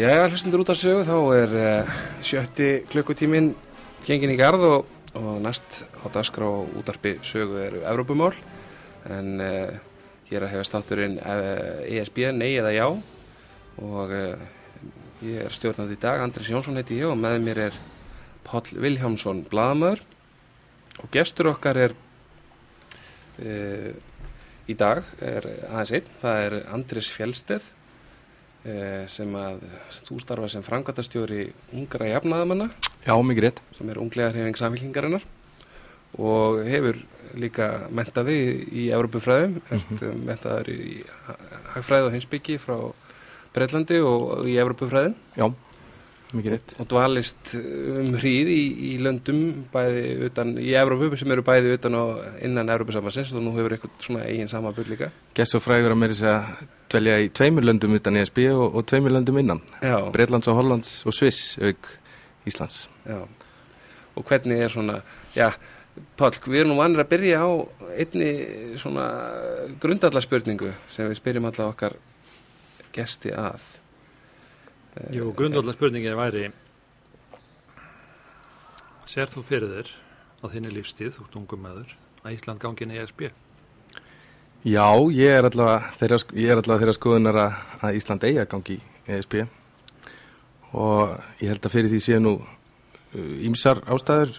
Já, hlustundur út af sögu, þá er uh, sjötti klukkutímin gengin í garð og, og næst á dagskrá útarpi sögu eru Evrópumál. En uh, hér að hefast þátturinn uh, ESB, nei eða já. Og ég er stjórnandi í dag, Andris Jónsson heiti ég og með mér er Pál Viljámsson Bladamöður og gestur okkar er í dag er aðeins einn, það er Andris Fjellsteð. Eh, sem að þú starfa sem frangatastjóri ungra jafnaðamanna Já, mikið rétt sem er unglega hreyfing samfélkingarinnar og hefur líka mentaði í Európufræðum mm -hmm. mentaður í hagfræð og hinsbyggi frá Breitlandi og í Európufræðin Já, og dvalist um hríð í, í löndum bæði utan, í Európu sem eru bæði utan og innan Európusambassins og nú hefur eitthvað svona eigin samabur líka. Gess og frægur að mér þess að dvelja í tveimur löndum utan ESB og, og tveimur löndum innan. Breitlands og Hollands og Sviss auk Íslands. Já. og hvernig er svona já, Pál, við erum nú vanir að byrja á einni svona grundallarspurningu sem við spyrjum alla okkar gesti að Jú, grundallarspurningin væri Ser þú fyrir þér á þinni lífstíð, þú ert ungum meður að Ísland gangin í ESB? Já, ég er allavega þeirra, skoðunar að Ísland eigi að gangi í ESB og ég held að fyrir því séu nú ímsar uh, ástæður.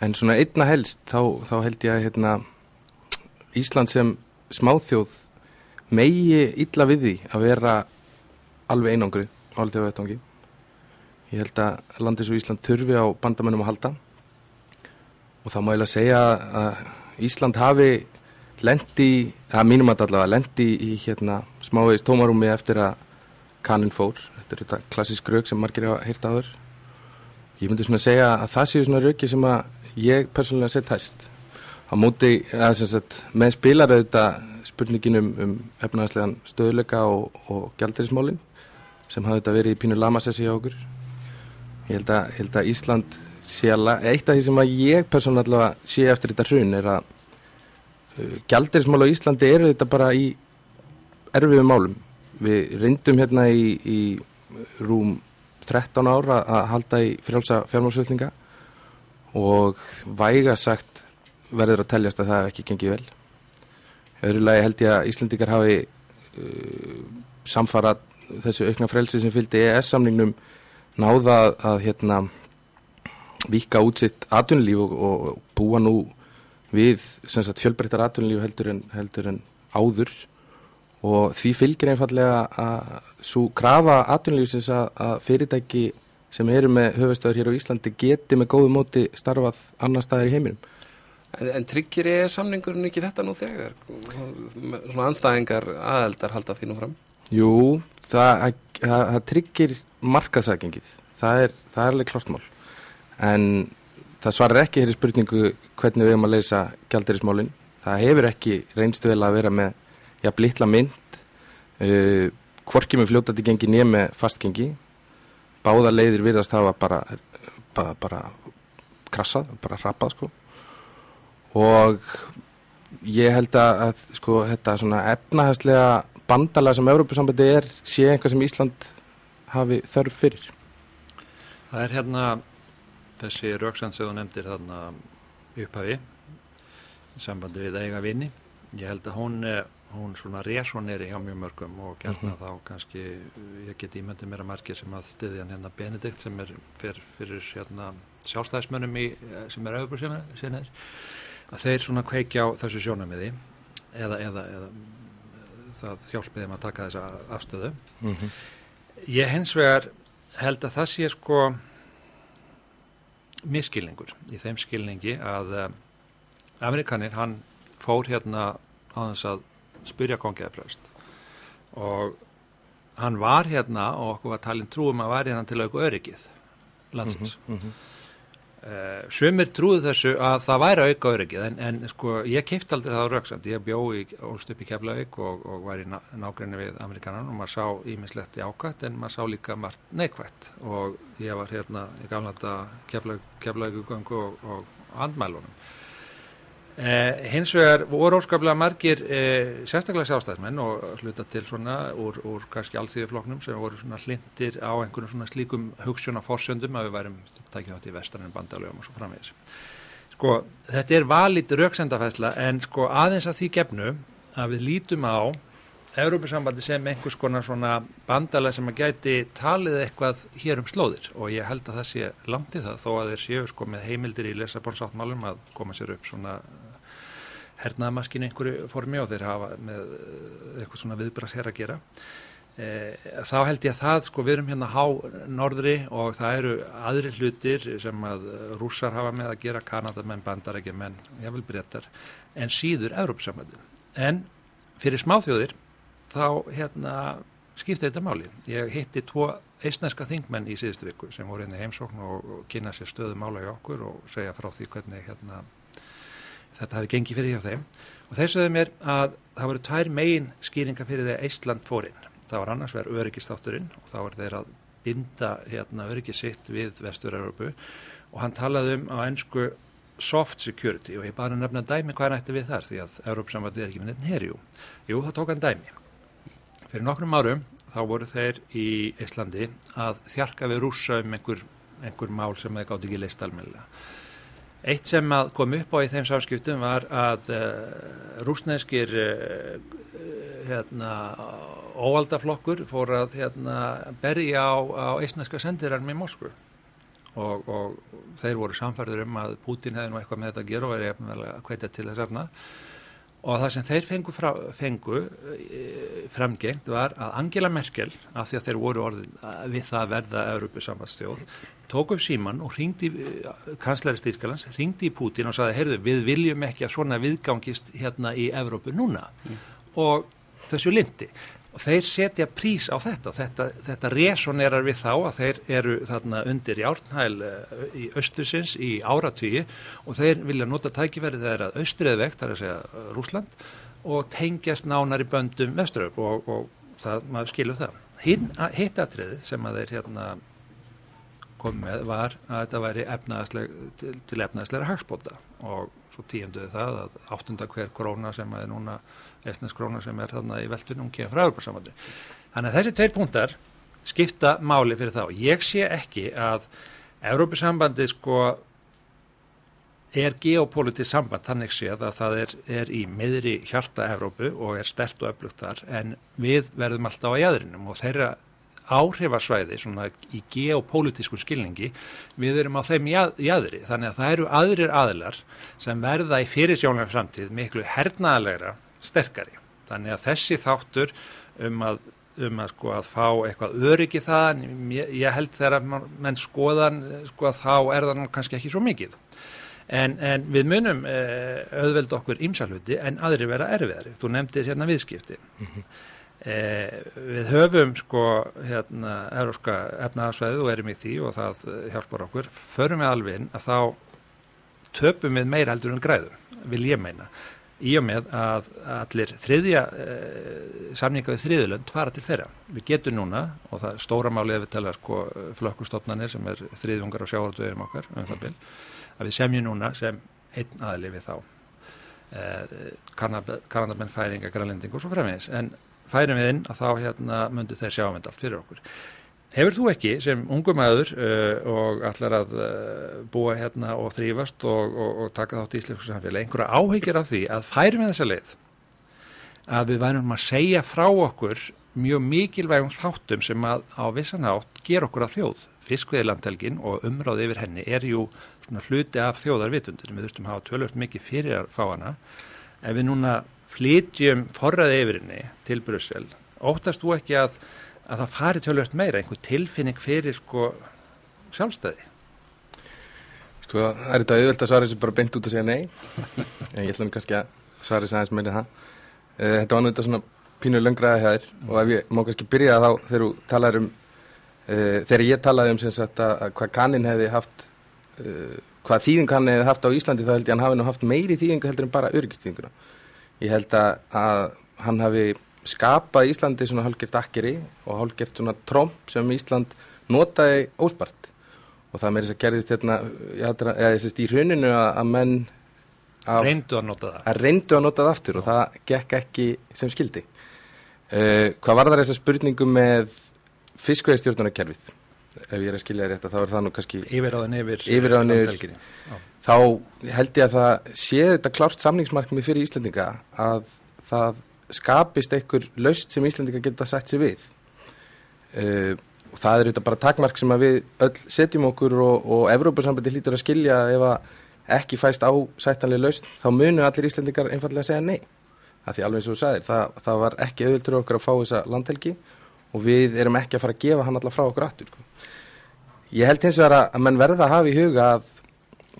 En svona einna helst þá, þá held ég að hérna, Ísland sem smáþjóð megi illa við því að vera alveg einangru álið á vettangi. Ég held að landis og Ísland þurfi á bandamennum að halda. Og þá má ég að segja að Ísland hafi lendi, að mínum að allavega lendi í hérna smávegis tómarúmi eftir að kannin fór. Þetta er þetta klassisk rauk sem margir hafa heyrt aður ég myndi svona segja að það séu svona rauki sem að ég persónulega sett hæst. Á móti, að sem sagt, með spilar auðvitað spurningin um, um efnaðslegan stöðleika og, og gældirismálin sem hafði þetta verið í pínu lamasessi á okkur ég held að, held að Ísland sé að eitt af því sem að ég persónulega sé eftir þetta hrun er að Gjaldirismál á Íslandi eru þetta bara í erfiðum málum. Við reyndum hérna í, í rúm 13 ára að halda í frjálsa fjármálsvöldninga og væga sagt verður að teljast að það ekki gengið vel. Öðru lagi held ég að Íslandikar hafi uh, samfarað þessu aukna frelsi sem fylgdi EES-samningnum náða að hérna vika út sitt atvinnulíf og, og búa nú við fjölbreyttar aðtunlíf heldur, heldur en áður og því fylgir einfallega að svo krafa aðtunlífsins að, að fyrirtæki sem eru með höfustöður hér á Íslandi geti með góðu móti starfað annar staðar í heiminum. En, en tryggir ég samningurinn ekki þetta nú þegar? Svona anstæðingar aðeldar halda nú fram? Jú, það, það, það tryggir markaðsækingið. Það er, það er alveg klart mál. En það svarar ekki hér í spurningu hvernig við erum að leysa gældirismálinn. Það hefur ekki reynst vel að vera með jafn litla mynd, uh, hvorki með fljótandi gengi nýja með fastgengi. Báða leiðir virðast hafa bara, bara, bara krassað, bara rappað sko. Og ég held að sko, þetta svona efnahæslega bandala sem Európa-sambandi er sé einhvað sem Ísland hafi þörf fyrir. Það er hérna þessi rauksand sem þú nefndir þarna upphafi sambandi við eiga vini ég held að hún, eh, hún svona resoneri hjá mjög mörgum og uh mhm. -huh. þá kannski ég get ímyndið mér að margir sem að styðja hérna Benedikt sem er fyr, fyrir hérna sjálfstæðismönnum í, eh, sem er auðvitað sinnaðir að þeir svona kveikja á þessu sjónamiði eða, eða, eða það hjálpið þeim að taka þessa afstöðu mhm. -huh. ég hens vegar held að það sé sko miskilningur í þeim skilningi að uh, Amerikanir, hann fór hérna á þess að spyrja kongiðarprest og hann var hérna og okkur var talin trúum að var hérna til auku öryggið landsins mm -hmm, mm -hmm. Uh, Sumir trúðu þessu að það væri auka öryggið en, en sko ég kipt aldrei það á rauksand, ég bjó í Ólst upp í Keflavík og, og var í ná, nágrinni við Amerikanan og maður sá ímislegt í ákvæmt en maður sá líka margt neikvægt og ég var hérna í gamla þetta Keflavíkugöngu og, og andmælunum Eh, hins vegar voru óskaplega margir eh, sérstaklega sjálfstæðismenn og hluta til svona úr, úr kannski allþýðufloknum sem voru svona hlindir á einhvern svona slíkum hugssjóna fórsöndum að við værum tækið átt í vestarinn bandalögum og svo framvegis. Sko, þetta er valít rauksendafæsla en sko aðeins að því gefnu að við lítum á Európusambandi sem einhvers konar svona bandala sem að gæti talið eitthvað hér um slóðir og ég held að það sé langt í það þó að þeir séu sko með heimildir í lesabónsáttmálum að koma sér upp svona hernaðamaskinu einhverju formi og þeir hafa með eh, eitthvað svona viðbrast hér að gera. E, þá held ég að það sko við erum hérna há norðri og það eru aðri hlutir sem að rússar hafa með að gera kanadamenn, bandar ekki menn, ég vil breytar en síður Európusambandi. En fyrir smáþjóðir þá hérna, skipti þetta máli. Ég hitti tvo eisneska þingmenn í síðustu viku sem voru inn í heimsókn og, og kynna sér stöðu mála í okkur og segja frá því hvernig hérna, þetta hafi gengið fyrir hjá þeim. Og þeir sögðu mér að það voru tvær megin skýringa fyrir því að Eistland fórinn. Það var annars verið öryggistátturinn og þá var þeir að binda hérna, öryggisitt við Vestur-Európu og hann talaði um á ennsku soft security og ég bara nefna dæmi hvað hann ætti við þar því að Európsamvætti er ekki nefn herjú. Jú, þá tók hann dæmi. Fyrir nokkrum árum þá voru þeir í Íslandi að þjarka við rúsa um einhver, einhver mál sem þeir gátt ekki leist almennilega. Eitt sem kom upp á í þeim sáskiptum var að uh, rúsneskir uh, hérna, óaldaflokkur fór að hérna, berja á, á eisneska sendirarmi í Moskvu og, og þeir voru samfærður um að Putin hefði nú eitthvað með þetta að gera og verið að hvetja til þess afna og það sem þeir fengu, fra, fengu e, framgengt var að Angela Merkel, af því að þeir voru orðin við það að verða Európusambandsstjóð, tók upp síman og ringdi, e, kanslæri Stýrskalands, ringdi í Putin og saði, heyrðu, við viljum ekki að svona viðgangist hérna í Európu núna mm. og þessu lindi og þeir setja prís á þetta þetta, þetta resonerar við þá að þeir eru þarna undir eh, í austusins í áratvíi og þeir vilja nota tækifæri þegar að austriðvegt, það er að segja eh, Rúsland og tengjast nánar í böndum veströf og, og það, maður skilur það. Hitt atriðið sem að þeir hérna komið var að þetta væri efnaðsleg, til, til efnaðsleira hagspóta og svo tíunduði það að áttunda hver króna sem er núna estnins króna sem er þarna í veldunum kemur frá Európa-samvandu. Þannig að þessi tveir punktar skipta máli fyrir þá. Ég sé ekki að Európa-sambandi sko er geopolítið samband þannig séð að það er, er í miðri hjarta Európu og er stert og öflugt þar en við verðum alltaf á jæðrinum og þeirra áhrifasvæði svona í geopolítisku skilningi við erum á þeim jæðri þannig að það eru aðrir aðilar sem verða í fyrirsjónlega framtíð miklu hernaðalegra sterkari. Þannig að þessi þáttur um að, um að, sko, að fá eitthvað öryggi það, ég, ég held þegar menn skoðan, sko, þá er það kannski ekki svo mikið. En, en við munum eh, auðveld okkur ímsalhuti en aðri vera erfiðari. Þú nefndir hérna viðskipti. Mm -hmm. eh, við höfum sko hérna európska efnaðarsvæðið og erum í því og það hjálpar okkur. Förum við alveg inn að þá töpum við meira heldur en græðum, vil ég meina í og með að allir þriðja eh, samninga við þriðulönd fara til þeirra. Við getum núna og það er stóra málið ef við tala sko flökkustofnanir sem er þriðjungar á sjáhaldvegum okkar um það byrj, að við semjum núna sem einn aðli við þá eh, kannadamenn færinga, grænlending og svo fremins en færum við inn að þá hérna myndu þeir sjá um þetta allt fyrir okkur. Hefur þú ekki sem ungum aður uh, og allar að uh, búa hérna og þrýfast og, og, og taka þátt í íslensku samfélagi einhverja áhyggjur af því að færi með þessa leið að við værum að segja frá okkur mjög mikilvægum þáttum sem að á vissan átt ger okkur að þjóð. Fiskveðilandhelgin og umráð yfir henni er jú hluti af þjóðarvitundir. Við þurftum að hafa tölvöld mikið fyrir að fá hana. Ef við núna flytjum forraði yfir henni til Brussel, óttast þú ekki að að það fari tölvöld meira, einhver tilfinning fyrir sko sjálfstæði? Sko, það er þetta auðvöld að svara þessu bara beint út að segja nei? En ég ætlum kannski að svara þessu aðeins meira það. Uh, Þetta var nú þetta svona pínu löngraði hér og ef ég má kannski byrja þá þegar þú talar um uh, þegar ég talaði um sagt, að hvað kannin hefði haft uh, hvað þýðing hann hefði haft á Íslandi þá held ég að hann hafi nú haft meiri þýðingu heldur en bara örgistíðinguna ég held að, að hann hafi skapað Íslandi svona hálfgert akkeri og hálfgert svona tromp sem Ísland notaði óspart og það með þess að gerðist hérna, eða þess að í hruninu að, að menn af, reyndu að nota það að reyndu að nota það aftur og það gekk ekki sem skildi uh, hvað var það þess að spurningu með fiskveiðstjórnarkerfið ef ég er að skilja rétt að þá er það nú kannski yfiráðan yfir Yfirráðin yfir. Já. þá held ég að það sé þetta klárt samningsmarkmið fyrir Íslandinga að það skapist einhver laust sem Íslandinga geta sett sér við uh, og það er auðvitað bara takmark sem við öll setjum okkur og, og Evrópussambandi hlýtur að skilja ef að ekki fæst á sættanlega laust þá munu allir Íslandingar einfallega að segja nei það því alveg eins og þú sagðir, það, það var ekki auðvöldur okkur að fá þessa landhelgi og við erum ekki að fara að gefa hann alltaf frá okkur aftur sko. ég held hins vegar að, menn verða að hafa í huga að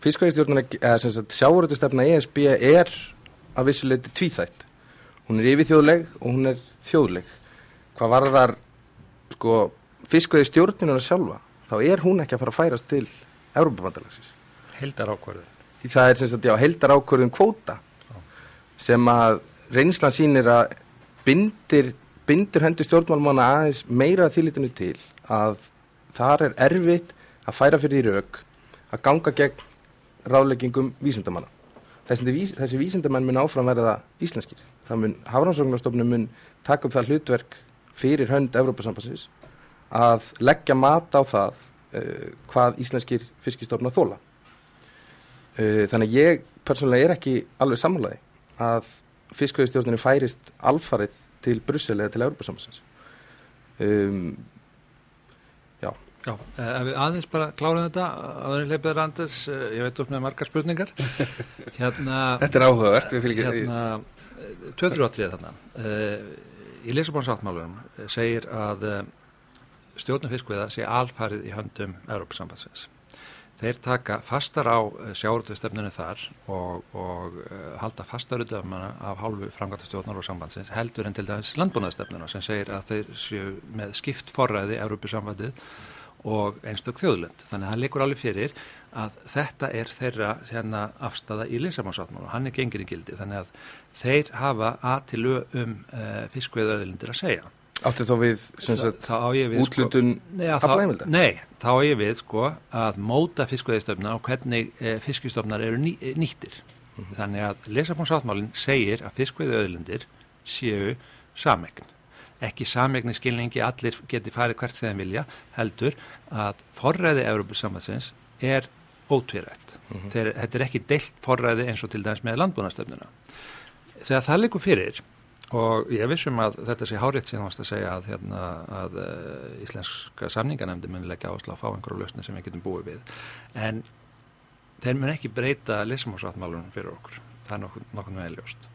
fiskvæðistjórnuna, eða sjáuröldustefna ESB er að vissuleiti tvíþætt. Hún er yfirþjóðleg og hún er þjóðleg. Hvað varðar sko, fiskvæðistjórnuna sjálfa, þá er hún ekki að fara að færast til Európa-bandalagsins. heildar ákvarðu Það er sem sagt, já, heldar ákvörðun kvóta sem að reynslan sýnir að bindir, bindur hendur stjórnmálmanna aðeins meira þýlitinu til að þar er erfitt að færa fyrir því rauk að ganga gegn ráðleggingum vísindamanna. Þessi, þessi vísindamenn mun áfram verða íslenskir. Það mun, Hafrannsóknarstofnum mun taka upp það hlutverk fyrir hönd Evrópasambassins að leggja mat á það uh, hvað íslenskir fiskistofna þóla. Uh, þannig að ég persónulega er ekki alveg samanlægi að fiskveiðstjórnirni færist alfarið til Brussel eða til Evrópasambassins. Um, já, eh, ef við aðeins bara klárum þetta aðeins leipið Randers, eh, ég veit upp með margar spurningar hérna, Þetta er áhugavert, við fylgjum hérna 2-3 þarna í Lisabonsáttmálunum segir að stjórnum fiskviða sé alfarið í höndum Európa-sambandsins. Þeir taka fastar á sjáuröldustefninu þar og, og halda fastar utöfumana af hálfu framgæta stjórnar og sambandsins heldur en til dæmis landbúnaðstefnuna sem segir að þeir séu með skipt forræði Európa-sambandið og einstök þjóðlönd. Þannig að hann leikur alveg fyrir að þetta er þeirra hérna, afstafa í Lissamánsáttmála og hann er gengir í gildi. Þannig að þeir hafa að til um uh, fiskveðauðlindir að segja. áttu þá við sagt, Þá á ég við, útlutun þá- aflaheimilda? Nei, þá á ég við sko að móta fiskveðistöfna og hvernig e, fiskistofnar eru ný, e, nýttir. Þannig að Lisabonsáttmálinn segir að fiskveðauðlindir séu samegn. Ekki samegn í skilningi allir geti farið hvert sem þeim vilja, heldur að forræði Európusambatsins er ótvírætt. Þeir, þetta er ekki deilt forræði eins og til dæmis með landbúnastöfnuna. Þegar það leikur fyrir og ég vissum að þetta sé hárétt sem þú varst að segja að, hérna, að uh, íslenska samninganemndi mun leggja áslá að fá einhverju lausni sem við getum búið við. En þeir mun ekki breyta lisamhásáttmálunum fyrir okkur. Það er nokkuð, nokkuð með ljóst.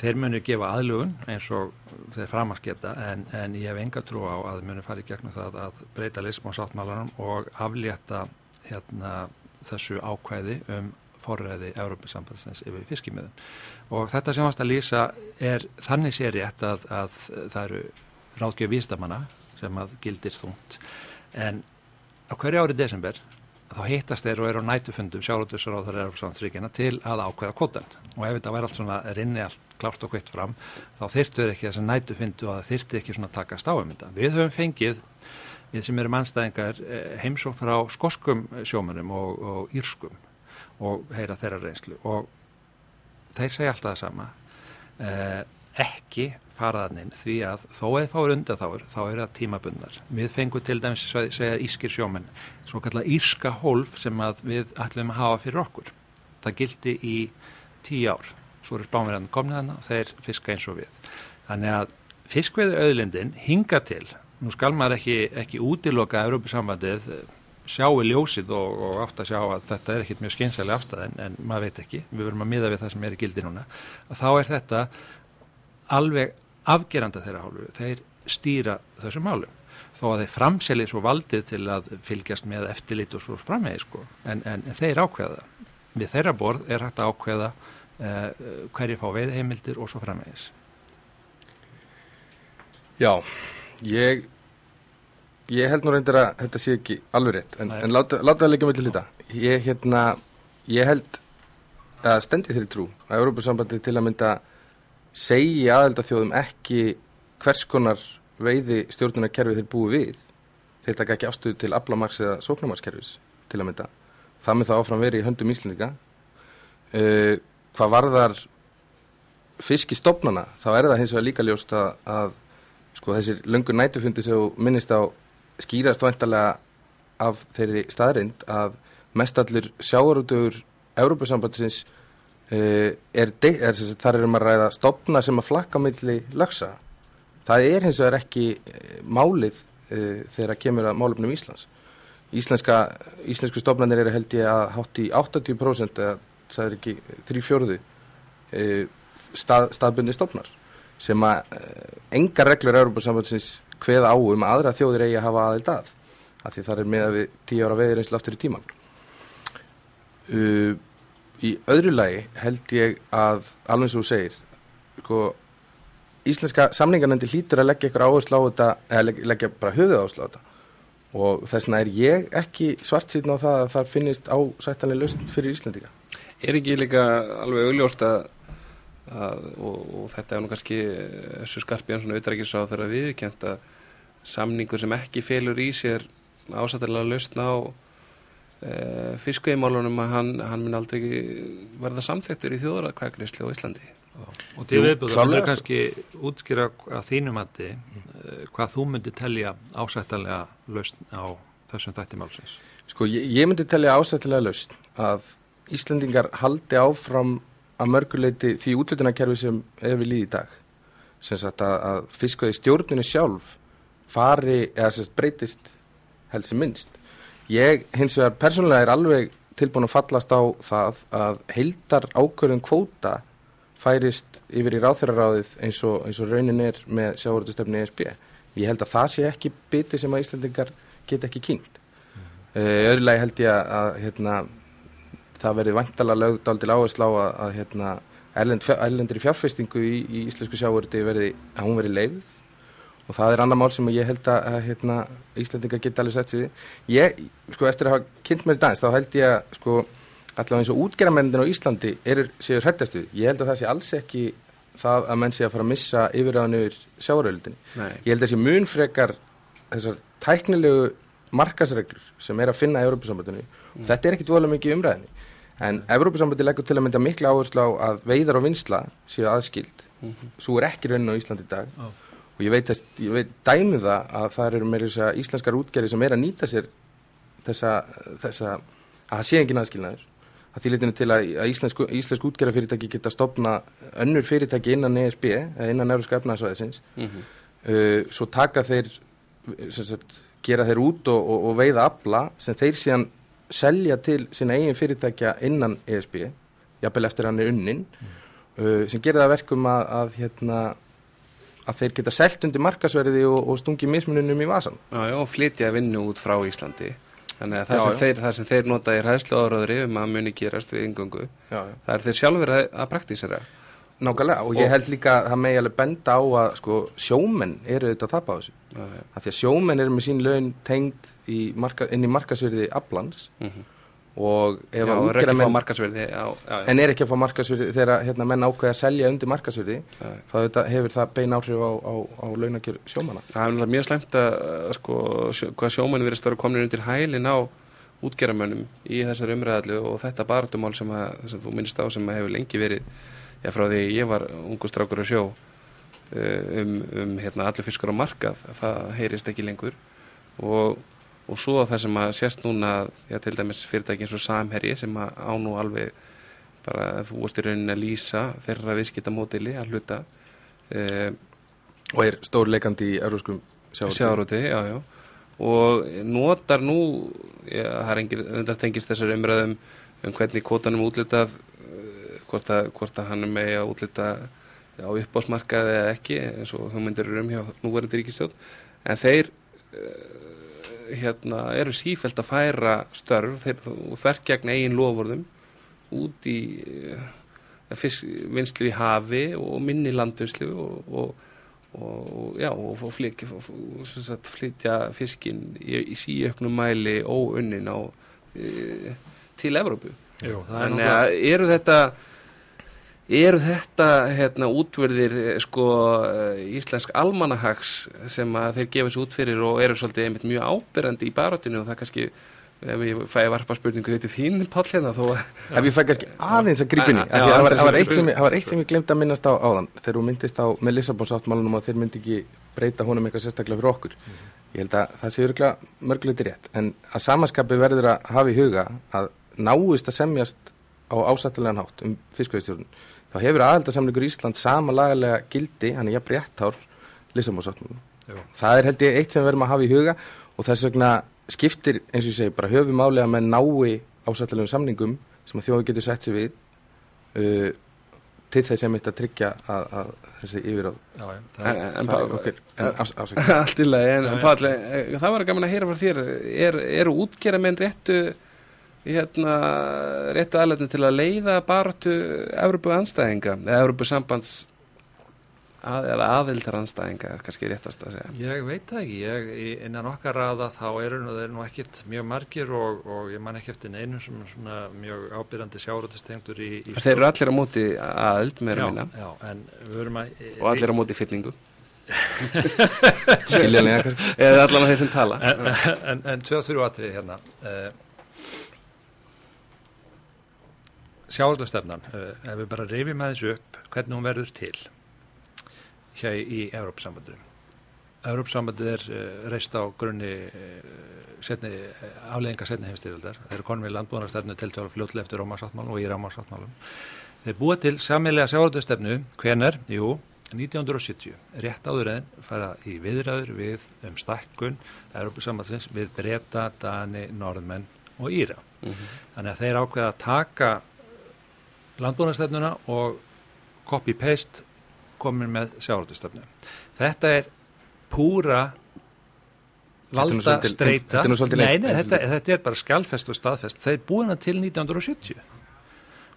Þeir munu gefa aðlugun eins og þeir framast geta en, en ég hef enga trú á að munu fara í gegnum það að breyta lisamhásáttmálunum og aflétta hérna, þessu ákvæði um forræði Európa-sambandsins yfir fiskimiðum. Og þetta sem varst að lýsa er þannig sér rétt að, að það eru ráðgjöf vístamanna sem að gildir þungt. En á hverju ári desember þá hittast þeir og eru á nætufundum þar Európa-sambandsríkina til að ákveða kvotan. Og ef þetta væri allt svona rinni allt klárt og hvitt fram, þá þyrftu þeir ekki þess að nætufundu og það þyrfti ekki svona takast á um þetta. Við höfum fengið við sem erum anstæðingar heimsók frá skoskum sjómanum og, og írskum og heyra þeirra reynslu og þeir segja alltaf það sama eh, ekki faraðaninn því að þó þið fáir undan þáur þá eru það tímabundar við fengum til dæmis segja ískir sjómenn svo kallar írska hólf sem við ætlum að hafa fyrir okkur. Það gildi í tíu ár. Svo eru spánverðan komnið hana og þeir fiska eins og við. Þannig að fiskveiðu auðlindin hinga til nú skal maður ekki, ekki útiloka Európa-sambandið sjáu ljósið og, og átt að sjá að þetta er ekkit mjög skynsæli afstæð en, maður veit ekki, við verum að miða við það sem er í gildi núna, þá er þetta alveg afgeranda þeirra hálfu, þeir stýra þessum málum, þó að þeir framseli svo valdið til að fylgjast með eftirlit og svo framhegi sko, en, en, en þeir ákveða. Við þeirra borð er hægt að ákveða uh, hverju fá veiðheimildir og svo framhegis. Já, ég ég held nú reyndir að þetta sé ekki alveg rétt, en, en láta, það leika með til hluta. Ég, hérna, ég held að stendi þeirri trú að Európa-sambandi til að mynda segja aðeldaþjóðum ekki hvers konar veiði stjórnunarkerfi þeir búi við. Þeir taka ekki afstöðu til aflamarks eða sóknarmarskerfis til að mynda. Það með það áfram verið í höndum Íslendinga. Uh, hvað varðar fiskistofnana þá er það hins vegar líka ljóst að, að sko þessir löngu nætufundi sem minnist á skýrast vantarlega af þeirri staðrind að mestallur sjáarútugur Európusambandsins uh, er, de, er sagt, þar erum að ræða stofna sem að flakka milli lögsa það er hins vegar ekki uh, málið uh, þegar að kemur að málefnum Íslands. Íslenska, íslensku stofnanir eru held ég að hátt í 80% eða það er ekki þrý fjörðu stað, staðbundi stofnar sem að enga reglur Európa-sambandsins hveða á um að aðra þjóðir eigi að hafa aðild að af því það er með að við tíu ára veðir eins og aftur í tíman uh, í öðru lagi held ég að alveg svo segir sko, íslenska samningarnandi hlýtur að leggja ykkur áherslu á þetta eða leggja, bara höfuð áherslu á þetta. Og þess vegna er ég ekki svart síðan á það að það finnist ásættanlega löst fyrir Íslandika Er ekki líka alveg augljóst að, og, og þetta er nú kannski þessu skarpi en svona auðrækis á þeirra viðkjönt að samningur sem ekki felur í sér ásættanlega löst á fiskveimálunum að hann, hann mun aldrei verða samþektur í þjóðrakvækriðsli á Íslandi Og til viðbúða myndir kannski útskýra að þínum hætti mm. hvað þú myndir telja ásættalega lausn á þessum þættimálsins? Sko ég, ég myndir telja ásættalega lausn að Íslandingar haldi áfram að mörguleiti því útlutunarkerfi sem er við líði í dag. Sem sagt að, að fiskveið stjórninu sjálf fari eða sérst breytist helsi minnst. Ég hins vegar persónulega er alveg tilbúin að fallast á það að heildar ákvörðun kvóta færist yfir í ráþæraráðið eins og, eins og raunin er með sjávarútustefni ESB. Ég held að það sé ekki biti sem að Íslandingar get ekki kynnt. Mm. Uh, öðrulegi held ég að, að hérna, það verði vantala lögd aldrei áherslu á að, að hérna, erlend, erlendri fjárfestingu í, í íslensku sjávarúti verði, að hún verði leifð og það er annar mál sem ég held að hérna, Íslandingar geta alveg sett sér við. Ég, sko, eftir að hafa kynnt mér í dans, þá held ég að, sko, allavega eins og útgerðarmennin á Íslandi er, séu hrættastu. Ég held að það sé alls ekki það að menn sé að fara að missa yfirraðan yfir sjáuröldinni. Ég held að þessi mun frekar þessar tæknilegu markasreglur sem er að finna í Európa-sambandinu. Mm. Þetta er ekki dvoðlega mikið umræðinni. En Európa-sambandi leggur til að mynda mikla áherslu á að veiðar og vinsla séu aðskild. Mm -hmm. Svo er ekki raunin á Íslandi í dag. Oh. Og ég veit, ég veit dæmið um það að það eru með þess að íslenskar útgerði sem er að nýta sér þessa, þessa að það sé engin aðskilnaður að því litinu til að, að íslensk, íslensk útgerðarfyrirtæki geta stopna önnur fyrirtæki innan ESB eða innan Európska efnaðsvæðisins mm -hmm. uh, svo taka þeir sagt, gera þeir út og, og, og veiða afla sem þeir síðan selja til sína eigin fyrirtækja innan ESB jafnvel eftir hann er unnin mm. uh, sem gerir það verkum að, að hérna að þeir geta selgt undir markasverði og, og stungi mismununum í vasan. Já, já, og flytja vinnu út frá Íslandi. Þannig að það, já, sem, já. Þeir, það sem þeir nota í hæslu áraðri um að muni gerast við yngungu, það er þeir sjálfur að, að praktísera. Nákvæmlega og, og ég held líka að það megi alveg benda á að sko, sjómenn eru auðvitað að tapa á þessu. Já, að því að sjómenn eru með sín laun tengd í marka, inn í markasverði aflands mm -hmm og ef já, að útgerða menn markasverði já, já, en er ekki að fá markasverði þegar hérna, menn ákveða að selja undir markasverði þá hefur það bein áhrif á, á, á launakjör sjómana Það er mjög slemt að sko, hvað sjómanu verið störu komin undir hælin á útgerðamönnum í þessar umræðallu og þetta barndumál sem, að, sem þú minnst á sem hefur lengi verið frá því ég var ungustrákur að sjó uh, um, um hérna, allir fiskar á markað það heyrist ekki lengur. Og og svo það sem að sést núna já, til dæmis fyrirtæki eins og Samherji sem að á nú alveg bara þú veist í rauninni að lýsa þeirra viðskiptamódili að hluta e, og er stórleikandi í euróskum sjáróti og notar nú já, það er reyndar tengist þessar umræðum um hvernig kvotanum útlitað eh, hvort að, hvort að hann er með að útlita á uppásmarkaði eða ekki eins og hugmyndir eru um hjá núverðandi ríkistjóð en þeir eh, hérna, eru sífælt að færa störf og þverk gegn eigin lofurðum út í uh, fisk, vinslu í hafi og minni landvinslu og, og, og, já, og flytja, flytja fiskin í, í síöknum mæli óunnin á, uh, til Evrópu. Jú, Þannig að eru þetta eru þetta hérna, útverðir sko, íslensk almanahags sem þeir gefa sér út fyrir og eru svolítið einmitt mjög ábyrrandi í barátinu og það kannski ef ég fæ varpa spurningu þetta þín Páll hérna þó að Ef ég fæ kannski aðeins að grípinni Já, Það var, var eitt sem sem ég glemt að minnast á áðan þegar þú myndist á með Lissabonsáttmálunum að þeir myndi ekki breyta honum eitthvað sérstaklega fyrir okkur. Ég held að það sé örgulega mörguleiti rétt en að samaskapi verður að hafa í huga að náist að semjast á ásættilegan hátt um fiskveistjórn þá hefur aðeldasamlingur Ísland sama lagalega gildi, hann er jafn réttár Lissabonsáttmálunum Jú. það er held ég eitt sem við verðum að hafa í huga og þess vegna skiptir eins og ég segi bara höfum að menn nái ásættilegum samningum sem að þjóðu getur sett sér við uh, til þess að mitt að tryggja að, að þessi yfiráð er, Allt í lagi, en. Páll, eh, það var gaman að heyra frá þér er, eru útgera menn réttu hérna, réttu aðlætni til að leiða baratu Evropu anstæðinga, eða Evropu sambands að, eða aðildar anstæðinga er kannski réttast að segja. Ég veit það ekki, ég, innan okkar raða þá eru nú, eru nú ekkit mjög margir og, og ég man ekki eftir neinu sem er svona mjög ábyrjandi sjáratistengtur í, í Þeir eru allir á móti aðild en við verum að og allir á móti fyllingu. Skiljanlega eða allan að þeir sem tala. En, en, en tvö þrjú atriði hérna. Uh, sjáratastefnan uh, ef við bara reyfum aðeins upp hvernig hún verður til hér í Evrópsambandinu Evrópsambandið er uh, reist á grunni uh, setni, afleðinga setni heimstyrjaldar þeir eru konum við landbúðanarstefnu til tjóla fljótlega eftir Rómasáttmálum og í Rómasáttmálum þeir búa til sammelega sjáratastefnu hvenar, jú 1970, rétt áður en fara í viðræður við um stakkun Európusambatsins við breyta, dani, norðmenn og íra. Þannig að þeir ákveða að taka landbúnastefnuna og copy-paste komin með sjávarútustefnu. Þetta er púra er valda streyta. þetta er þetta, þetta er bara skjálfest og staðfest. Þeir búina til 1970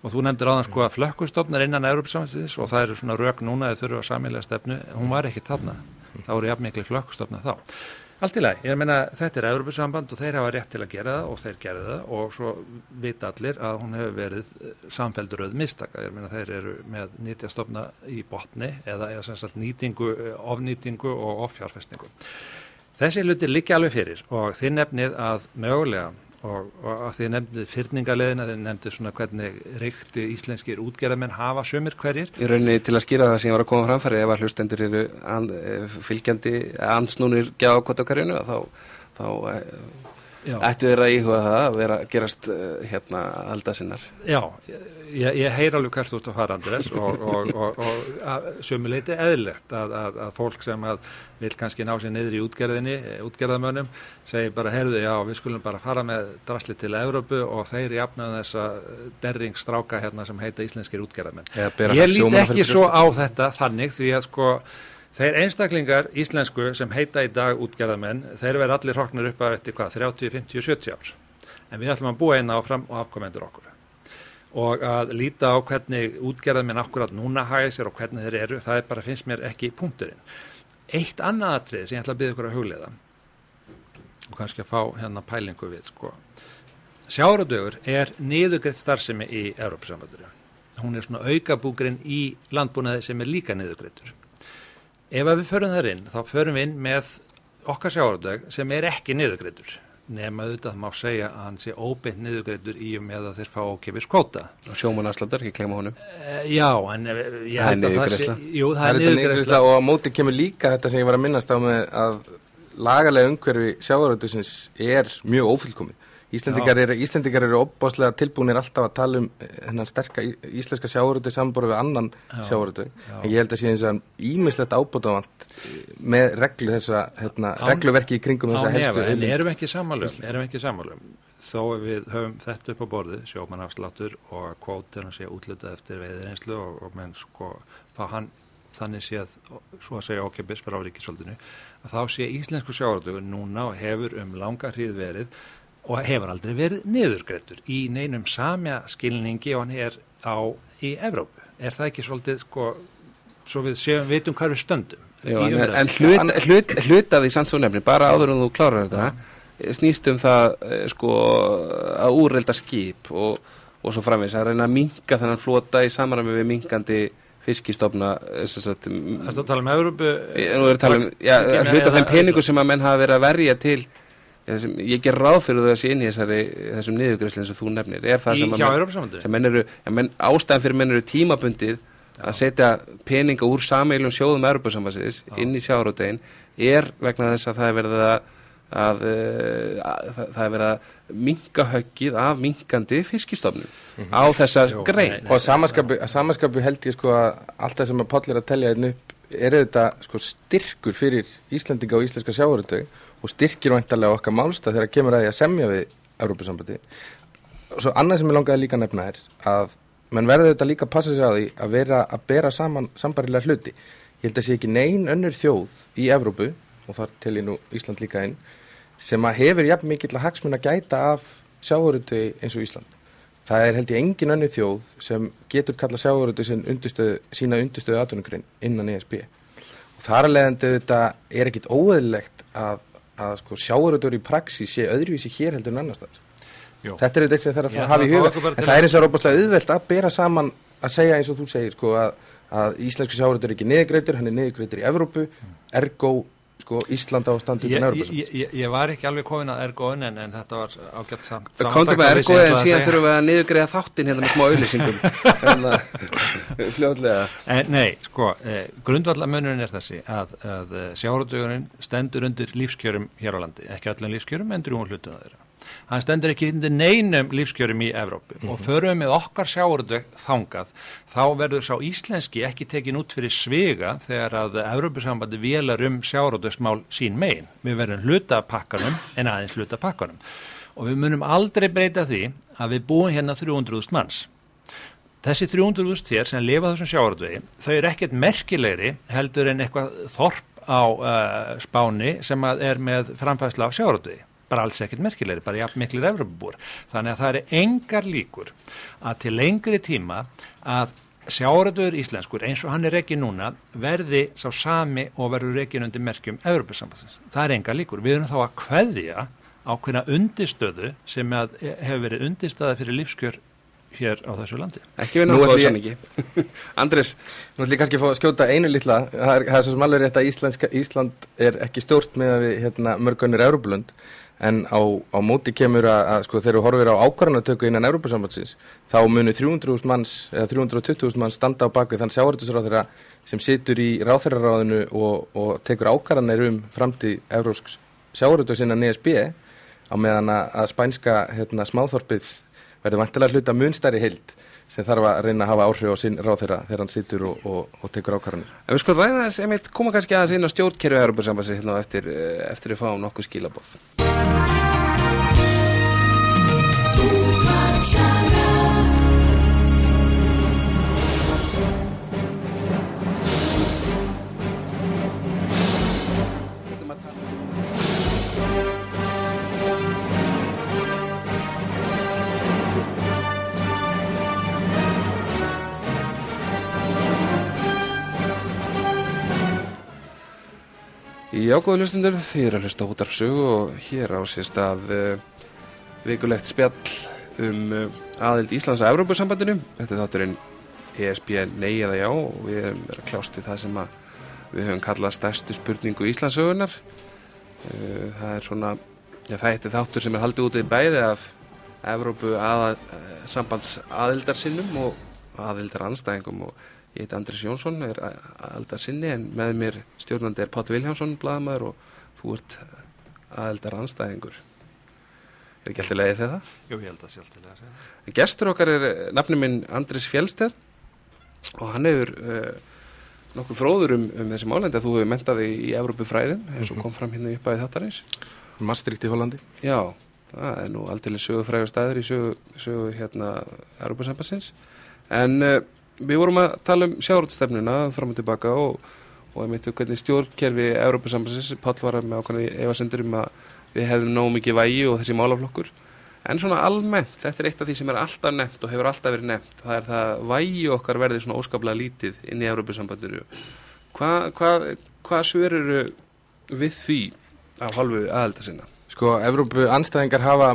og þú nefndir áðan sko að flökkustofnar innan Európsamhansins og það eru svona rauk núna eða þurfa samilega stefnu, hún var ekki þarna það voru jafnmikli flökkustofnar þá allt í lagi, ég meina þetta er Európsamband og þeir hafa rétt til að gera það og þeir gerðu það og svo vita allir að hún hefur verið samfelduröð mistaka, ég meina þeir eru með nýtjastofna í botni eða, eða sem sagt nýtingu, eh, ofnýtingu og offjárfestingu. Þessi hluti liggja alveg fyrir og þið nefnið að mögulega og, og að þið nefndið fyrningaleðina, þið nefndið svona hvernig reykti íslenskir útgerðamenn hafa sömur hverjir. Í rauninni til að skýra það sem ég var að koma framfæri ef að hlustendur eru an, eh, fylgjandi ansnúnir gjáðkvotakarjunu þá, þá eh, Já, ættu þeir að íhuga það að vera að gerast eh, hérna alda sinnar. já ég, ég heyr alveg hvert út að fara Andres og, og, og, og sömuleiti eðlilegt að, að, að fólk sem að vil kannski ná sér niður í útgerðinni, eh, útgerðamönnum, segir bara, heyrðu, já, við skulum bara fara með drasli til Evrópu og þeir jafnaðu þessa derringstráka hérna sem heita íslenskir útgerðamenn. Ég lít sjómanna ekki svo á þetta þannig því að sko þeir einstaklingar íslensku sem heita í dag útgerðamenn, þeir verða allir hoknir upp af eftir hvað, 30, 50, 70 ár. En við ætlum að búa eina áfram og afkomendur okkur. Og að líta á hvernig útgerðamenn akkurat núna haga sér og hvernig þeir eru, það er bara finnst mér ekki punkturinn. Eitt annað atrið sem ég ætla að byggja ykkur að hugleiða og kannski að fá hérna pælingu við sko. Sjáradögur er niðugreitt starfsemi í Európa-sambandinu. Hún er svona aukabúgrinn í landbúnaði sem er líka niðugreittur. Ef við förum þar inn, þá förum við inn með okkar sjáradög sem er ekki niðugreittur. Nefn auðvitað má segja að hann sé óbeint niðugreittur í og með að þeir fá ókefis kvóta. Og sjómanarslaldar, ekki klema honum. E, já, en eh, ég held að það sé... Jú, það Það er niðurgreiðsla og á móti kemur líka þetta sem ég var að minnast á með að lagalega umhverfi sjávaröldusins er mjög ófullkomið. Íslendingar eru, Íslendingar eru opbáslega tilbúinir alltaf að tala um eh, hennan sterka í- íslenska sjávaröldu samanbúru við annan. Já. En ég held að sé eins og ímislegt ábútavant með reglu þessa, hérna, Án- regluverki í kringum þessa helstu en erum við ekki sammálum, erum við ekki sammálum þó að við höfum þetta upp á borðið sjómanafsláttur og að kvótinu sé útlutað eftir veiðinslu og, og menn sko fá hann þannig séð svo að segja okkjöpis fyrir áríkisvöldinu að þá sé íslensku sjávardugur núna hefur um langa hríð verið og hefur aldrei verið niðurgreittur í neinum samja skilningi og hann er á í Evrópu. Er það ekki svolítið sko svo við séum, vitum hvað við stöndum í en, en hlut, hlut, hlut af því samt svo nefnir, bara áður en þú klárar þetta snýst um það eh, sko að úrreilda skip og, og svo framvegis að reyna að minka þennan flota í samræmi við minkandi fiskistofna þess að Ertu að tala um Evrópu? nú er að tala um já, hluta eða- þeim peningu sem að menn hafa verið að verja til sem, ég ger ráð fyrir það að sé inn í þessari, þessum niðurgræslinn sem þú nefnir er það Í, sem, að sem menn eru, menn, ástæðan fyrir menn eru tímabundið að setja peninga úr sameilum sjóðum Europasambansins inn í sjárótegin er vegna þess að það er verið að, að, eh, að það, það er verið að minka höggið af minkandi fiskistofnum á þessa Jú, grein. nei, og að samaskapu, að samaskapu held ég sko að allt það sem að Páll er að telja einn upp er þetta sko styrkur fyrir Íslandinga og íslenska sjávarutau og styrkir væntalega okkar málstað þegar kemur að því að semja við Európusambandi svo annað sem ég langaði líka að nefna er að menn verður þetta líka að passa sig á því að vera að bera saman sambarilega hluti. Ég held að sé ekki nein önnur þjóð í Evrópu og þar tel ég nú Ísland líka inn sem að hefur jafn mikill að hagsmun að gæta af sjávarutau eins og Ísland. Það er held ég engin önnu þjóð sem getur kalla sjávarötu undirstöðu, sína undirstöðu atvinnugrein innan ESB. Og þar að leiðandi þetta er ekkit óeðlilegt að, að sko, sjávarötur í praxi sé öðruvísi hér heldur en annars þar. Þetta er eitthvað Ég að hafa í huga. En það að- er eins og rópaslega auðvelt að bera saman að segja eins og þú segir sko, að, að íslensku sjávarötur er ekki niðurgreitur, hann er niðurgreitur í Evrópu, ergo sko, Ísland á að standa Ég, ég, Evrópu. ég, ég- ég var ekki alveg komin að ergoin en, en þetta var ágætt samt Kondum með ergoðið en síðan þurfum við að niðurgreiða þáttinn hérna með smá auðlýsingum hérna, fljóðlega En, nei, sko, eh, grundvallamönurinn er þessi að, að sjáratugurinn stendur undir lífskjörum hér á landi, ekki allan lífskjörum en drjúum hlutum þeirra. Hann stendur ekki undir neinum lífskjörum í Evrópu og förum við okkar sjáratug þangað, þá verður sá íslenski ekki tekin út fyrir svega þegar að Evrópusambandi vélar um sjáratugsmál sín megin. Við verðum hluta pakkanum en aðeins hluta pakkanum. Og við munum aldrei breyta því að við búum hérna 300.000 manns. Þessi 300.000 hér sem lifa þessum sjávartvegi, þau eru ekkert merkilegri heldur en eitthvað þorp á uh, spáni sem er með framfæsla á sjávartvegi. Bara alls ekkert merkilegri, bara jafn miklir Evropabúr. Þannig að það eru engar líkur að til lengri tíma að sjávartvöður íslenskur eins og hann er ekki núna verði sá sami og verður ekki undir merkjum Evropasambassins. Það er engar líkur. Við erum þá að kveðja ákveðna undistöðu sem að hefur verið undistöða fyrir lífskjör hér á þessu landi. Ekki við náttúrulega ætla sanningi Andres, Nú ætlum ég kannski að fá að skjóta einu litla, það er, það er svo sem alveg rétt að Íslandska, Ísland er ekki stórt með að við hérna, mörgönnir Európlund en á, á móti kemur að, að sko, þegar við horfum á ákvarðanatöku innan Európa-sambandsins þá munu 300.000 manns eða 320.000 manns standa á bakvið þann sjávartusráðara sem situr í ráþæraráðinu og, og tekur ákvarðanir um framtíð Európsks sjávartus innan ESB á meðan að, spænska hérna, smáþorpið verður vantilega hluta munstæri heild sem þarf að reyna að hafa áhrif á sinn ráð þeirra þegar hann situr og, og, og tekur ákvarðanir. en við sko ræða þess einmitt koma kannski aðeins inn á stjórnkerfi Európa-sambandsi hérna eftir, eh, eftir að fá nokkuð skilabóð Já, góðu hlustundur, þið eru að hlusta út af sögu og hér á sér stað uh, vikulegt spjall um uh, aðild Íslands að Evrópusambandinu. Þetta er þátturinn ESB nei eða já og við erum verið að kljást við það sem við höfum kallað stærstu spurningu Íslandssögunar. Uh, það er svona, já það er þáttur sem er haldið út í bæði af Evrópu aða, uh, sambands aðildarsinnum og aðildar anstæðingum og Ég heit Andris Jónsson, er aðeldar sinni en með mér stjórnandi er Pátt Viljánsson, bladamæður og þú ert aðeldar anstæðingur. Er ekki alltaf leiðið þegar það? Jú, ég held að sé alltaf að segja það. Gestur okkar er nafni minn Andris Fjellsteð og hann hefur uh, nokkuð fróður um, um þessi málendi að þú hefur mentaði í Evrópu fræðum eins og kom fram hérna upp að þáttarins. Maastricht í Hollandi. Já, það er nú aldrei sögufrægur staður í sögu, sögu hérna Evrópusambassins en uh, við vorum að tala um sjáróttstefnuna fram og tilbaka og, og einmitt um hvernig stjórnkerfi Európa-sambansins, Páll var með ákvæmlega efasendur um að við hefðum nóg mikið vægi og þessi málaflokkur en svona almennt, þetta er eitt af því sem er alltaf nefnt og hefur alltaf verið nefnt, það er það vægi okkar verði svona óskaplega lítið inn í Európa-sambandinu hvað hva, hva svörur við því af halvu aðelda sinna? Sko, Evrópu anstæðingar hafa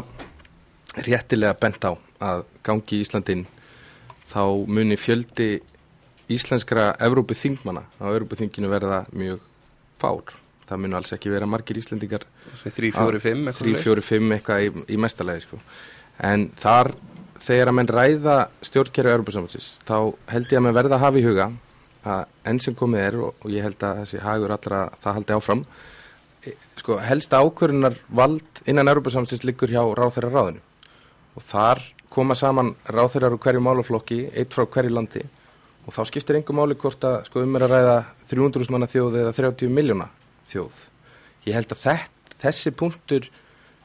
réttilega bent á að gangi Íslandin þá muni fjöldi íslenskra Evrópu þingmana á Evrópu þinginu verða mjög fár. Það mun alls ekki vera margir Íslendingar 3-4-5 3-4-5 eitthvað í, í mestalegi sko. en þar þegar að menn ræða stjórnkerfi Europasamhansins þá held ég að menn verða að hafa í huga að enn sem komið er og, og ég held að þessi hagur allra það haldi áfram e, sko, helst ákvörunar vald innan Europasamhansins liggur hjá ráþæra ráðinu og þar koma saman ráþærar úr hverju málaflokki, eitt frá hverju landi og þá skiptir einhver máli hvort að sko, um er að ræða 300 manna þjóð eða 30 miljóna þjóð. Ég held að þett, þessi punktur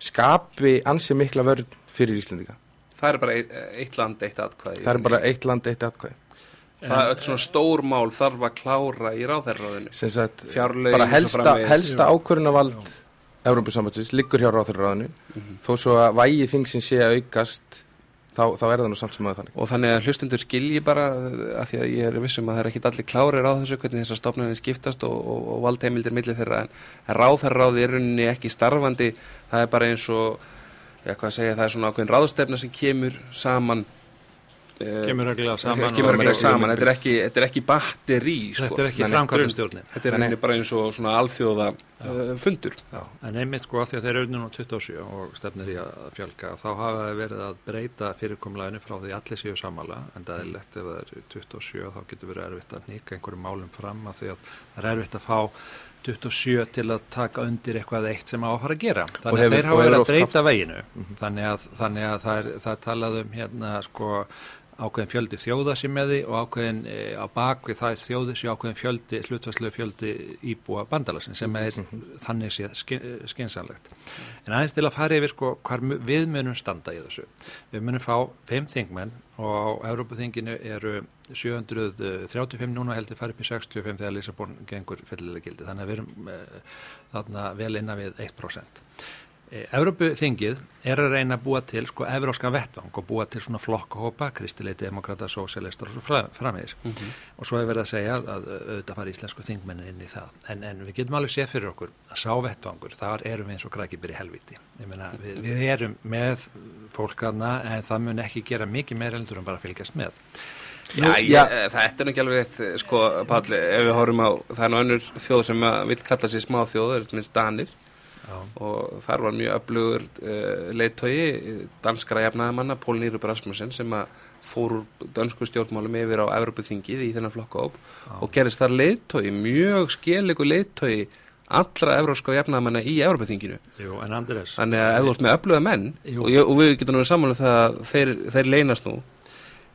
skapi ansi mikla vörð fyrir Íslandika. Það er bara eitt, eitt land, eitt atkvæði. Það er bara eitt land, eitt atkvæði. Það er öll svona stór mál þarf að klára í ráðherraðinu. Fjárlögin bara helsta, helsta ákvörunavald Európusambatsins liggur hjá ráðherraðinu mm -hmm. þó svo að vægi þing sem sé að aukast þá, þá er það nú samt sem að þannig. Og þannig að hlustundur skilji bara að því að ég er vissum að það er ekki allir klárir á þessu hvernig þessar stofnarnir skiptast og, og, og valdheimildir millir þeirra en, ráðherraráði er rauninni ekki starfandi það er bara eins og, já hvað segja, það er svona ákveðin ráðstefna sem kemur saman kemur reglulega saman kemur reglulega saman, þetta er ekki, þetta er ekki batteri sko. þetta er ekki framkvæmstjórnin þetta er Nei. bara eins og svona alþjóða uh, fundur. Já. en einmitt sko að því að þeir eru nú 27 og stefnir í að fjölka þá hafa það verið að breyta fyrirkomlæðinu frá því allir séu samala en það er lett ef það er 27 þá getur verið erfitt að nýka einhverju málum fram að því að það er erfitt að fá 27 til að taka undir eitthvað eitt sem á að gera. Þannig að þeir hafa verið að breyta veginu. Þannig að, þannig að það er, það er talað um hérna sko ákveðin fjöldi þjóða sem með því og ákveðin e, á bakvið það er þjóði sem ákveðin fjöldi, hlutværslega fjöldi íbúa bandalasin sem er mm -hmm. þannig séð skynsanlegt. En aðeins til að fara yfir sko hvar við munum standa í þessu. Við munum fá fimm þingmenn og á Európaþinginu eru 735 núna heldur farið upp í 65 þegar Lísabón gengur fellilega gildi þannig að við erum e, þarna vel innan við 1%. Európuþingið er að reyna að búa til sko evróskan vettvang og búa til svona flokkhópa, kristileiti, demokrata, sósialistar og svo framvegis. Mm -hmm. og svo er verið að segja að auðvitað fara íslensku þingmennin inn í það. En, en við getum alveg séð fyrir okkur að sá vettvangur, þar erum við eins og grækibir í helviti meina, við, við erum með fólkarna en það mun ekki gera mikið meira heldur en bara fylgjast með. Já, Nú, já. Ég, það er ekki alveg eitt, sko, Palli, ef við horfum á, það er nú önnur þjóð sem vil kalla sér smá þjóð, Já. og þar var mjög öflugur uh, eh, leittói danskra jafnaðamanna Pól Nýrup Rasmussen sem að fór dansku stjórnmálum yfir á Evropaþingið í þennan flokkóp og gerist þar leittói, mjög skeligu leittói allra evróskra jafnaðamanna í Evropaþinginu þannig að ef þú ert með öfluga menn og, ég, og við getum náttúrulega samanlega um það að þeir, þeir leynast nú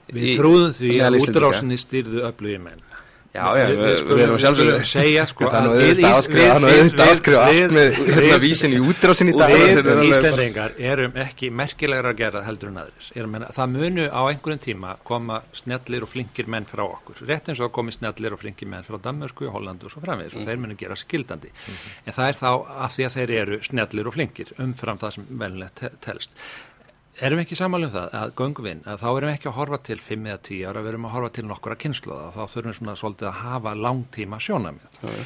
Við trúðum því að útrásinni styrðu öflugi menn Já, já, við, við, við erum sjálfsögur segja sko að við Íslandingar erum ekki merkilegra að gera heldur en aðris menna, það munu á einhverjum tíma koma snjallir og flinkir menn frá okkur. Rétt eins og komi snjallir og flinkir menn frá Danmörku, Hollandu og svo framvegis og mm. þeir munu gera skildandi. Mm -hmm. en það er þá af því að þeir eru snjallir og flinkir umfram það sem velnilegt telst erum ekki samanlega um það að göngvinn, að þá erum ekki að horfa til 5 eða 10 ára, við erum að horfa til nokkura kynslu þá þurfum við svona svolítið að hafa langtíma sjónamið ja.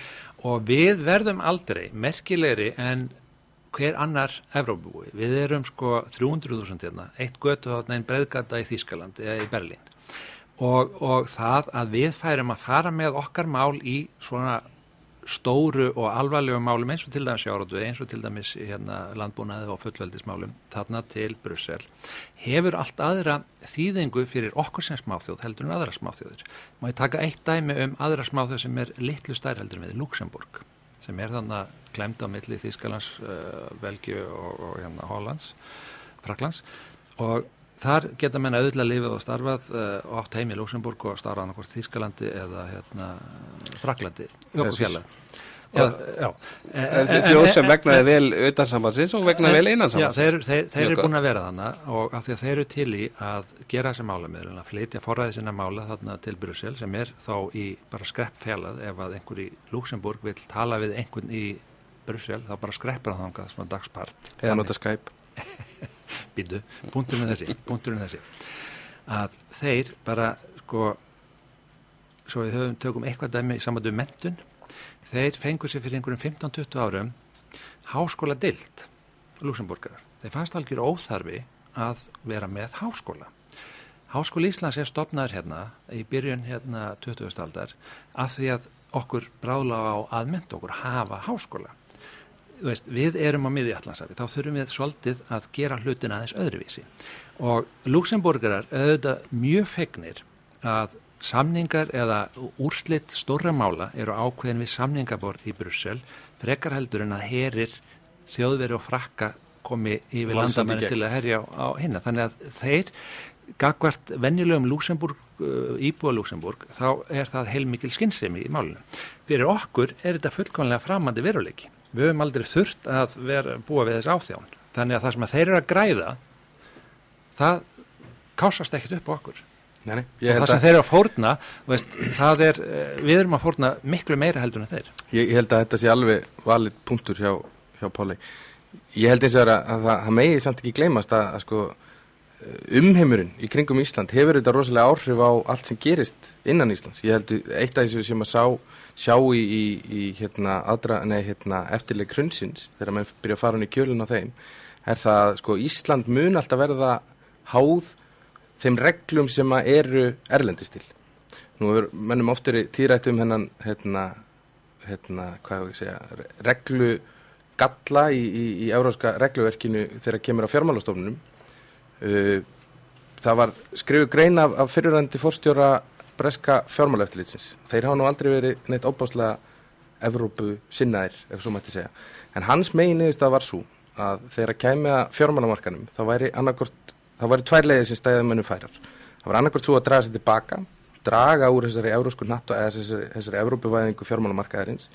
og við verðum aldrei merkilegri en hver annar Evrópúi, við erum sko 300.000 hérna, eitt götu á einn breðgata í Þýskaland eða í Berlín. Og, og það að við færum að fara með okkar mál í svona stóru og alvarlegu málum eins og til dæmis sjárótu, eins og til dæmis hérna, landbúnaði og fullveldismálum þarna til Brussel hefur allt aðra þýðingu fyrir okkur sem smáþjóð heldur en aðra smáþjóður má ég taka eitt dæmi um aðra smáþjóð sem er litlu stær heldur með Luxemburg sem er þannig að glemta á milli Þýskalands, uh, Belgiu og, og hérna, Hollands Fraklands og Þar geta menna auðvitað lifið og starfað uh, átt heim í Luxemburg og starfað annarkvært Þískalandi eða hérna, Fraklandi, Ökufjalla. Þjóð sem vegnaði vel auðansambansins og vegnaði vel einansambansins. Þeir, þeir, þeir eru búin að vera þannig og af því að þeir eru til í að gera þessi málamöðun, að flytja forræði sinna mála þarna til Brussel sem er þá í bara skreppfjallað ef að einhver í Luxemburg vil tala við einhvern í Brussel þá bara skreppur það þangað svona dagspart. Eða nota Skype. býtu, punkturinn er þessi punkturinn er þessi. Að þeir bara sko svo við höfum tökum eitthvað dæmi í samandu mentun þeir fengur sér fyrir einhverjum 15-20 árum háskóla dild Luxemburgarar, þeir fannst algjör óþarfi að vera með háskóla. Háskóli Íslands er stopnaður hérna í byrjun hérna 20. aldar af því að okkur bráðlega á að menta okkur hafa háskóla veist, við erum á miði allansafi, þá þurfum við svolítið að gera hlutin aðeins öðruvísi. Og Luxemburgerar auðvitað mjög fegnir að samningar eða úrslitt stóra mála eru ákveðin við samningabord í Brussel frekar heldur en að herir þjóðveri og frakka komi yfir landamæri til að herja á, á hinna. Þannig að þeir gagvart vennilegum Luxemburg, uh, íbúa Luxemburg þá er það heilmikil skinnsemi í málunum. Fyrir okkur er þetta fullkonlega framandi veruleiki við höfum aldrei þurft að vera búa við þess áþján. Þannig að það sem að þeir eru að græða það kásast ekkert upp á okkur. Nei, nei, og það sem þeir eru að fórna veist, er, eh, við erum að fórna miklu meira heldur en þeir. Ég, ég held að þetta sé alveg valið punktur hjá, hjá Páli ég held eins og að, að það, það megi samt ekki gleymast að, að sko umheimurinn í kringum Ísland hefur þetta rosalega áhrif á allt sem gerist innan Íslands. Ég held eitt af þessu sem að sá sjá í, í, í hérna, aðra, nei, hérna, eftirleik hrunsins þegar maður byrja að fara hann í kjölun á þeim er það sko Ísland mun alltaf verða háð þeim reglum sem eru erlendistil nú er mennum oftur í týrættum hennan hérna, hérna, hvað hefur ég segja reglu galla í, í, euróska regluverkinu þegar kemur á fjármálastofnunum það var skrifu grein af, af fyriröndi fórstjóra breska fjármáleftilitsins. Þeir hafa nú aldrei verið neitt óbáslega Evrópu sinnaðir, ef svo mætti segja. En hans megin niðurstað var svo að þegar að kæmi að fjármálamarkanum þá væri annarkort, þá væri tvær leiðir sem stæðið mönnum færar. Það var annarkort svo að draga sér tilbaka, draga úr þessari eurósku natto eða þessari, þessari Evrópuvæðingu fjármálamarkaðarins,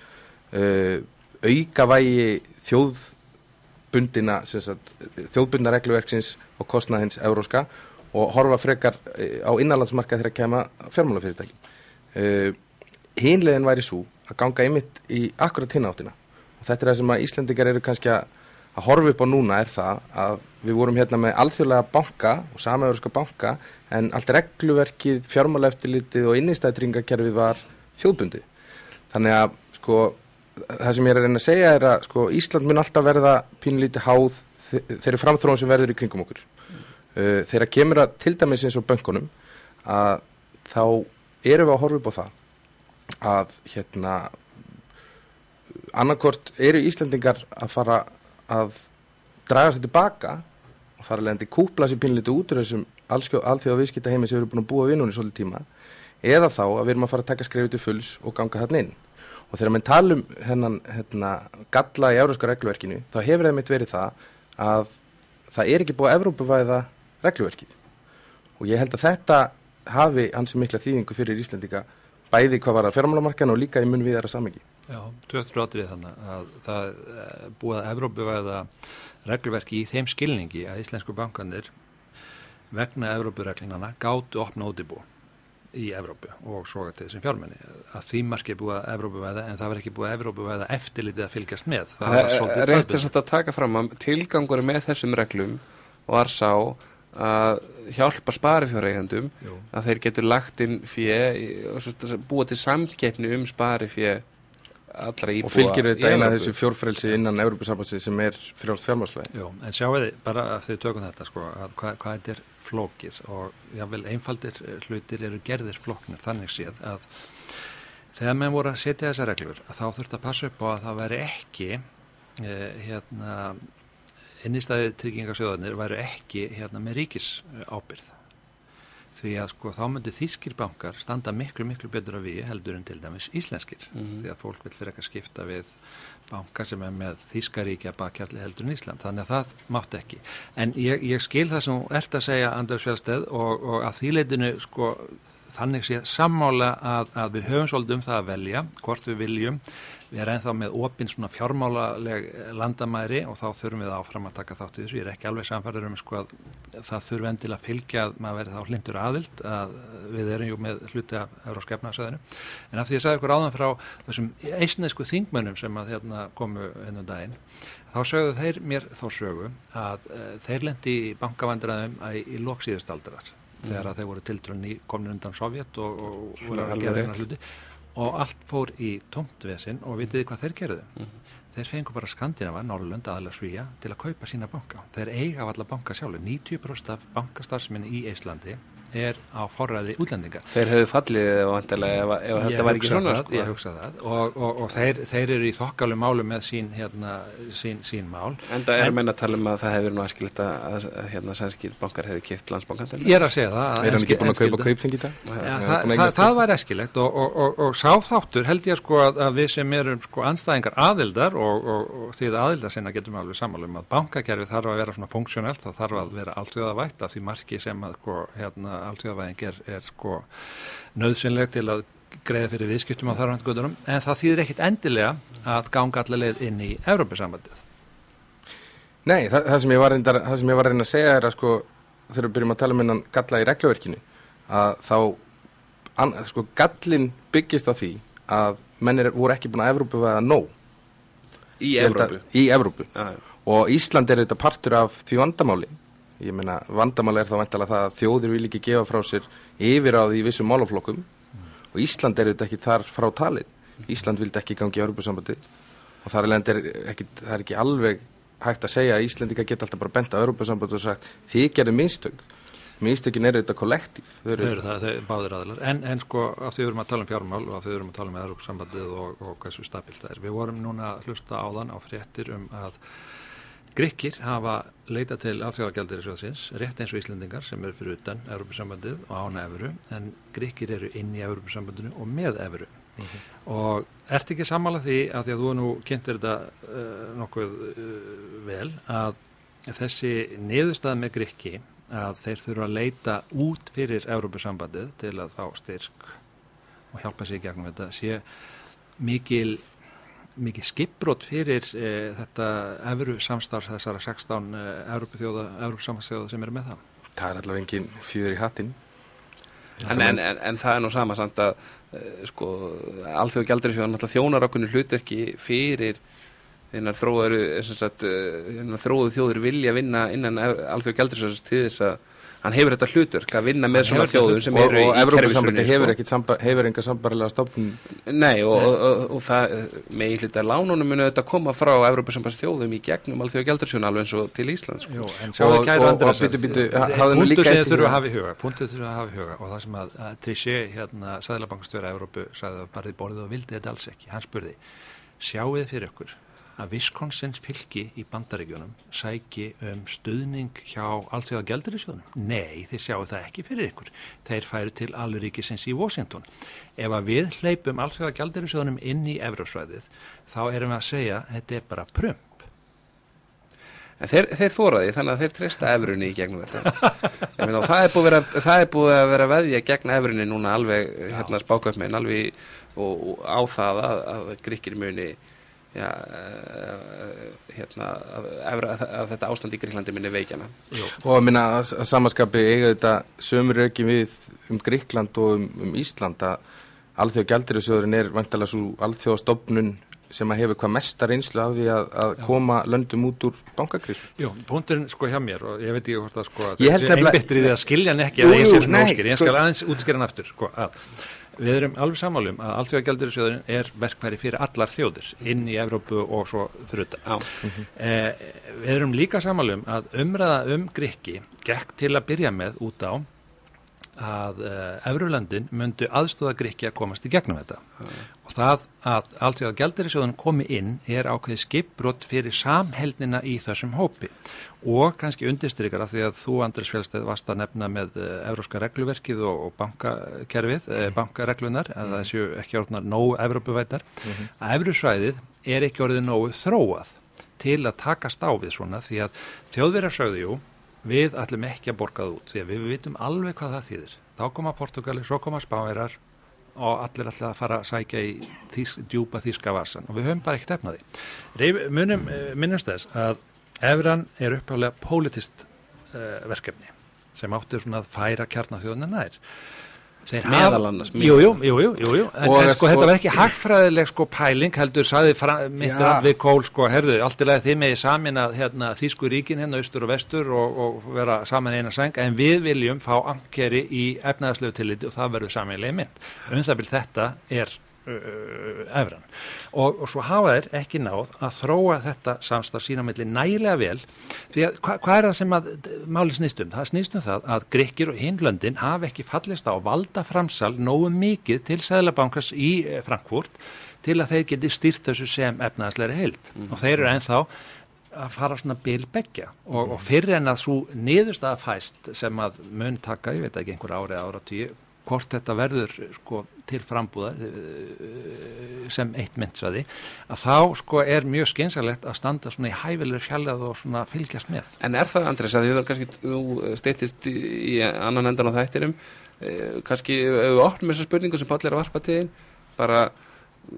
uh, auka vægi þjóðbundina, þjóðbundna regluverksins og kostnaðins euróska og horfa frekar eh, á innanlandsmarkað þegar að kema fjármálafyrirtækjum. Uh, eh, Hínlegin væri svo að ganga einmitt í akkurat hináttina og þetta er það sem að Íslandikar eru kannski að, að horfa upp á núna er það að við vorum hérna með alþjóðlega banka og samæðurska banka en allt regluverkið, fjármálaftilitið og innistæðtringakerfið var þjóðbundið. Þannig að sko það sem ég er að reyna að segja er að sko Ísland mun alltaf verða pínlítið háð þeirri framþróun sem verður í kringum okkur. Uh, þegar kemur að til dæmis eins og böngunum að þá erum við að horfa upp á það að hérna annarkort eru Íslandingar að fara að draga sér tilbaka og fara að lendi kúpla sér pinliti út úr þessum alþjóða viðskipta heimi sem við erum búin að búa við núni svolítið tíma eða þá að við erum að fara að taka skrifið til fulls og ganga þarna inn og þegar maður tala um hennan hérna, galla í európska regluverkinu þá hefur það mitt verið það að það er ekki búið að Evrópavæða regluverkið og ég held að þetta hafi hansi mikla þýðingu fyrir Íslandika bæði hvað var að fjármálamarkan og líka í mun viðara samengi. Já, 2003 þannig að það eh, búið að Evrópavæða regluverki í þeim skilningi að íslensku bankanir vegna Evrópureglingana gáttu opna ótibú í Evrópu og svo til þessum fjármenni að því margir búið að Evrópuvæða en það var ekki búið að Evrópuvæða eftirlitið að fylgjast með. Það, er rétt þess að taka fram að tilgangur með þessum reglum var sá að hjálpa sparifjárreikandum að þeir getur lagt inn fyrir búa til samkeppni um sparifjár allra íbúa og fylgir þetta eina þessu fjórfrelsi innan Európa-sambansi sem er frjálst fjármálslega Jú, en sjáu þið, bara að þau tökum þetta sko, hvað, hvað þetta er flókið og jável einfaldir hlutir eru gerðir flóknir, þannig séð að þegar menn voru að setja þessa reglur þá þurft að passa upp á að það veri ekki eh, hérna innistæði tryggingarsjóðanir væru ekki hérna með ríkis ábyrð því að sko þá myndi þýskir bankar standa miklu miklu betur af við heldur en til dæmis íslenskir. Mm -hmm. því að fólk vil fyrir ekki að skipta við bankar sem er með þýskaríkja bakkjalli heldur en Ísland. Þannig að það mátt ekki. En ég, ég skil það sem ert að segja Andrið Svelsteð og, og að þýleitinu sko þannig séð sammála að, að við höfum svolítið um það að velja hvort við viljum við erum ennþá með opinn svona fjármálaleg landamæri og þá þurfum við áfram að taka þátt í þessu. Ég er ekki alveg samfærður um sko að það þurfum enn til að fylgja að maður verði þá hlindur aðild að við erum jú með hluti af Euróskefnarsöðinu. En af því að ég sagði ykkur áðan frá þessum eisnesku þingmönnum sem að hérna komu ennum daginn, þá sögðu þeir mér þá sögu að uh, þeir lendi í bankavandræðum í, í loksíðustaldrar. Þegar að þeir voru tildrunni komin undan Sovjet og, og voru að gera eina hluti. Og allt fór í tómtvesin og vitið hvað þeir gerðu? Mm -hmm. þeir fengur bara Skandinava, Norrlund, aðalega Svíja til að kaupa sína banka, þeir eiga af alla banka sjálf 90% af bankastarfsminni í Íslandi er á forræði útlendinga. Þeir hefðu fallið ef, ef, ef þetta var ekki svona það, sko. Ég hugsa það og, og, og þeir, þeir eru í þokkalum málu með sín, hérna, sín, sín mál. En það er meina að tala um að það hefur nú aðskilt að, að hérna sænskir bankar hefur kipt landsbankan Ég er að segja það. Er hann ekki búin að kaupa kaupling í dag? Já, það, var eskilegt og, og sá þáttur held ég sko að, að við sem erum sko anstæðingar aðildar og því að aðildar sinna getum alveg samanlum að bankakerfi þarf að vera svona funksjónelt, það þarf að vera alltjóðavægt af því marki sem að sko, alltjóðavæðing er, er sko nöðsynleg til að greiða fyrir viðskiptum á þarfandgöðunum en það þýðir ekkit endilega að ganga allaveg inn í Európa-sambandið. Nei, það, það, sem var reyndar, það sem ég var að reyna að segja er að sko þegar við byrjum að tala um hennan galla í regluverkinu að þá an, sko gallin byggist á því að mennir voru ekki búin að Evrópu veða nóg. Í Evrópu? Í Evrópu. Og Ísland er auðvitað partur af því vandamáli ég meina vandamáli er þá vantala það að þjóðir vil ekki gefa frá sér yfir á því vissum málaflokkum. Mm. og Ísland er auðvitað ekki þar frá talið. Ísland vildi ekki gangi í Europasambandi og þar er ekki, það er ekki alveg hægt að segja að Íslandika geta alltaf bara bent á Europasambandi og sagt þið gerir minstök minnstökin eru auðvitað kollektív. Þau eru, eru það, þau er báðir aðlar en, en sko að þau erum að tala um fjármál og að þau erum að tala um Europasambandið og, og hversu stabilt það er. Við vorum núna að hlusta á þann á fréttir um að Grykkir hafa leita til aðþjóðagjaldir í sjóðsins, rétt eins og Íslendingar sem eru fyrir utan Európa-sambandið og ána efuru, en Grykkir eru inn í Európa-sambandinu og með efuru. Mm -hmm. Og ert ekki sammála því að því að þú nú kynntir þetta uh, nokkuð uh, vel að þessi niðurstað með Grykki að þeir þurfa að leita út fyrir Európa-sambandið til að fá styrk og hjálpa sér gegnum þetta sé mikil mikið skipbrot fyrir e, þetta efru samstarf þessara 16 e, Európa-þjóða, Európa-samhansþjóða sem eru með það. Það er allavega engin fjöður í hattin. En, en, en, en það er nú sama samt að e, sko, alþjóðu gældur þjónar okkur hlutu ekki fyrir þinnar þróðu, þjóður vilja vinna innan alþjóðu gældur til þess að hann hefur þetta hlutur að vinna með svona þjóðum sem eru og, og í kerfisrunni sko. hefur enga sambarilega stofn Nei og, og, og það með í hluta lánunum munu þetta koma frá Európa-sambars þjóðum í gegnum alþjóða gældursjónu alveg eins og til Íslands sko. En sjáðu kæru Andrés Punktið sem þurfa að hafa í huga Punktið þurfa að hafa í huga og það sem að, að Trichet hérna, Sæðlabankstjóra Európu sagði að barðið borðið og vildi þetta alls ekki hann spurði, sjáuð fyrir okkur að Viskonsins fylgi í bandaríkjónum sæki um stuðning hjá allþjóða gældurísjónum? Nei, þeir sjáu það ekki fyrir ykkur. Þeir færu til alluríkisins í Washington. Ef að við hleypum allþjóða gældurísjónum inn í Evrosvæðið, þá erum við að segja þetta er bara prömp. Þeir, þeir þóraði, þannig að þeir treysta efrunni í gegnum þetta. Meina, það, er vera, það er búið að vera veðja gegn efrunni núna alveg, hérna spákaupmein, alveg og, og á það að, að gríkir muni já, uh, hérna, að, að, að þetta ástand í Gríklandi minni veikjana. Og að minna að samaskapi eiga þetta sömur ekki við um Gríkland og um, um Ísland að alþjóð gældirisjóðurinn er vantilega svo alþjóðastofnun sem að hefur hvað mestar einslu af því að, að koma löndum út úr bankakrísu. Jú, punkturinn sko hjá mér og ég veit ekki hvort að sko að þessi einbittrið að skilja hann ekki að ég sé svona óskir, ég skal aðeins útskýra hann aftur sko að Við erum alveg sammálum að alltjóðagjaldurisjóðurinn er verkfæri fyrir allar þjóðir inn í Evrópu og svo fyrir þetta. Mm -hmm. eh, við erum líka sammálum að umræða um Grikki gekk til að byrja með út á að uh, Evrulöndin myndu aðstóða Gríkja að komast í gegnum þetta mm. og það að gældirisjóðun komi inn er ákveði skipbrott fyrir samheldnina í þessum hópi og kannski undirstrykar af því að þú Andris Fjellsteð varst að nefna með uh, Evróska regluverkið og, og bankakerfið, mm. uh, bankareglunar að það séu ekki orðnar nógu Evrópuvætar -hmm. að Evrusvæðið er ekki orðið nógu þróað til að takast á við svona því að þjóðverðar sögðu jú við ætlum ekki að borga það út því að við vitum alveg hvað það þýðir. Þá koma Portugali, svo koma Spáverar og allir ætla að fara að sækja í þýsk, djúpa þýska vasan og við höfum bara ekkert efnaði munum, eh, minnumst þess að Efran er uppháðlega politist uh, verkefni sem áttur svona að færa kjarnafjóðuna nær. Meðal annars jú, jú, jú, jú, en, en sko þetta var ekki hagfræðileg sko pæling heldur saði mitt rann við kól sko herðu, allt í lagi þið með samin að hérna, þýsku ríkin hérna austur og vestur og, og vera saman eina sæng en við viljum fá ankeri í efnaðarslegu tilliti og það verður saminlega mynd um það vil þetta er efran og, og svo hafa þeir ekki náð að þróa þetta samstarf sína melli nægilega vel því að hva, hvað er það sem að máli snýst um? Það snýst um það að Grekir og Hinlöndin hafi ekki fallist á valda framsal nógu mikið til Sæðlabankas í eh, Frankfurt til að þeir geti stýrt þessu sem efnaðsleiri heild mm. og þeir eru ennþá að fara svona bilbeggja og, og fyrir en að svo niðurstaða fæst sem að mun taka, ég veit ekki einhver ári ára tíu, hvort þetta verður sko, til frambúða eh, sem eitt myndsvæði að þá sko er mjög skynsalegt að standa í hæfilegur fjallað og fylgjast með. En er það Andres að þið kannski steytist í annan endan á þættirum eh, kannski ef við opnum þessu spurningu sem Páll er að varpa til bara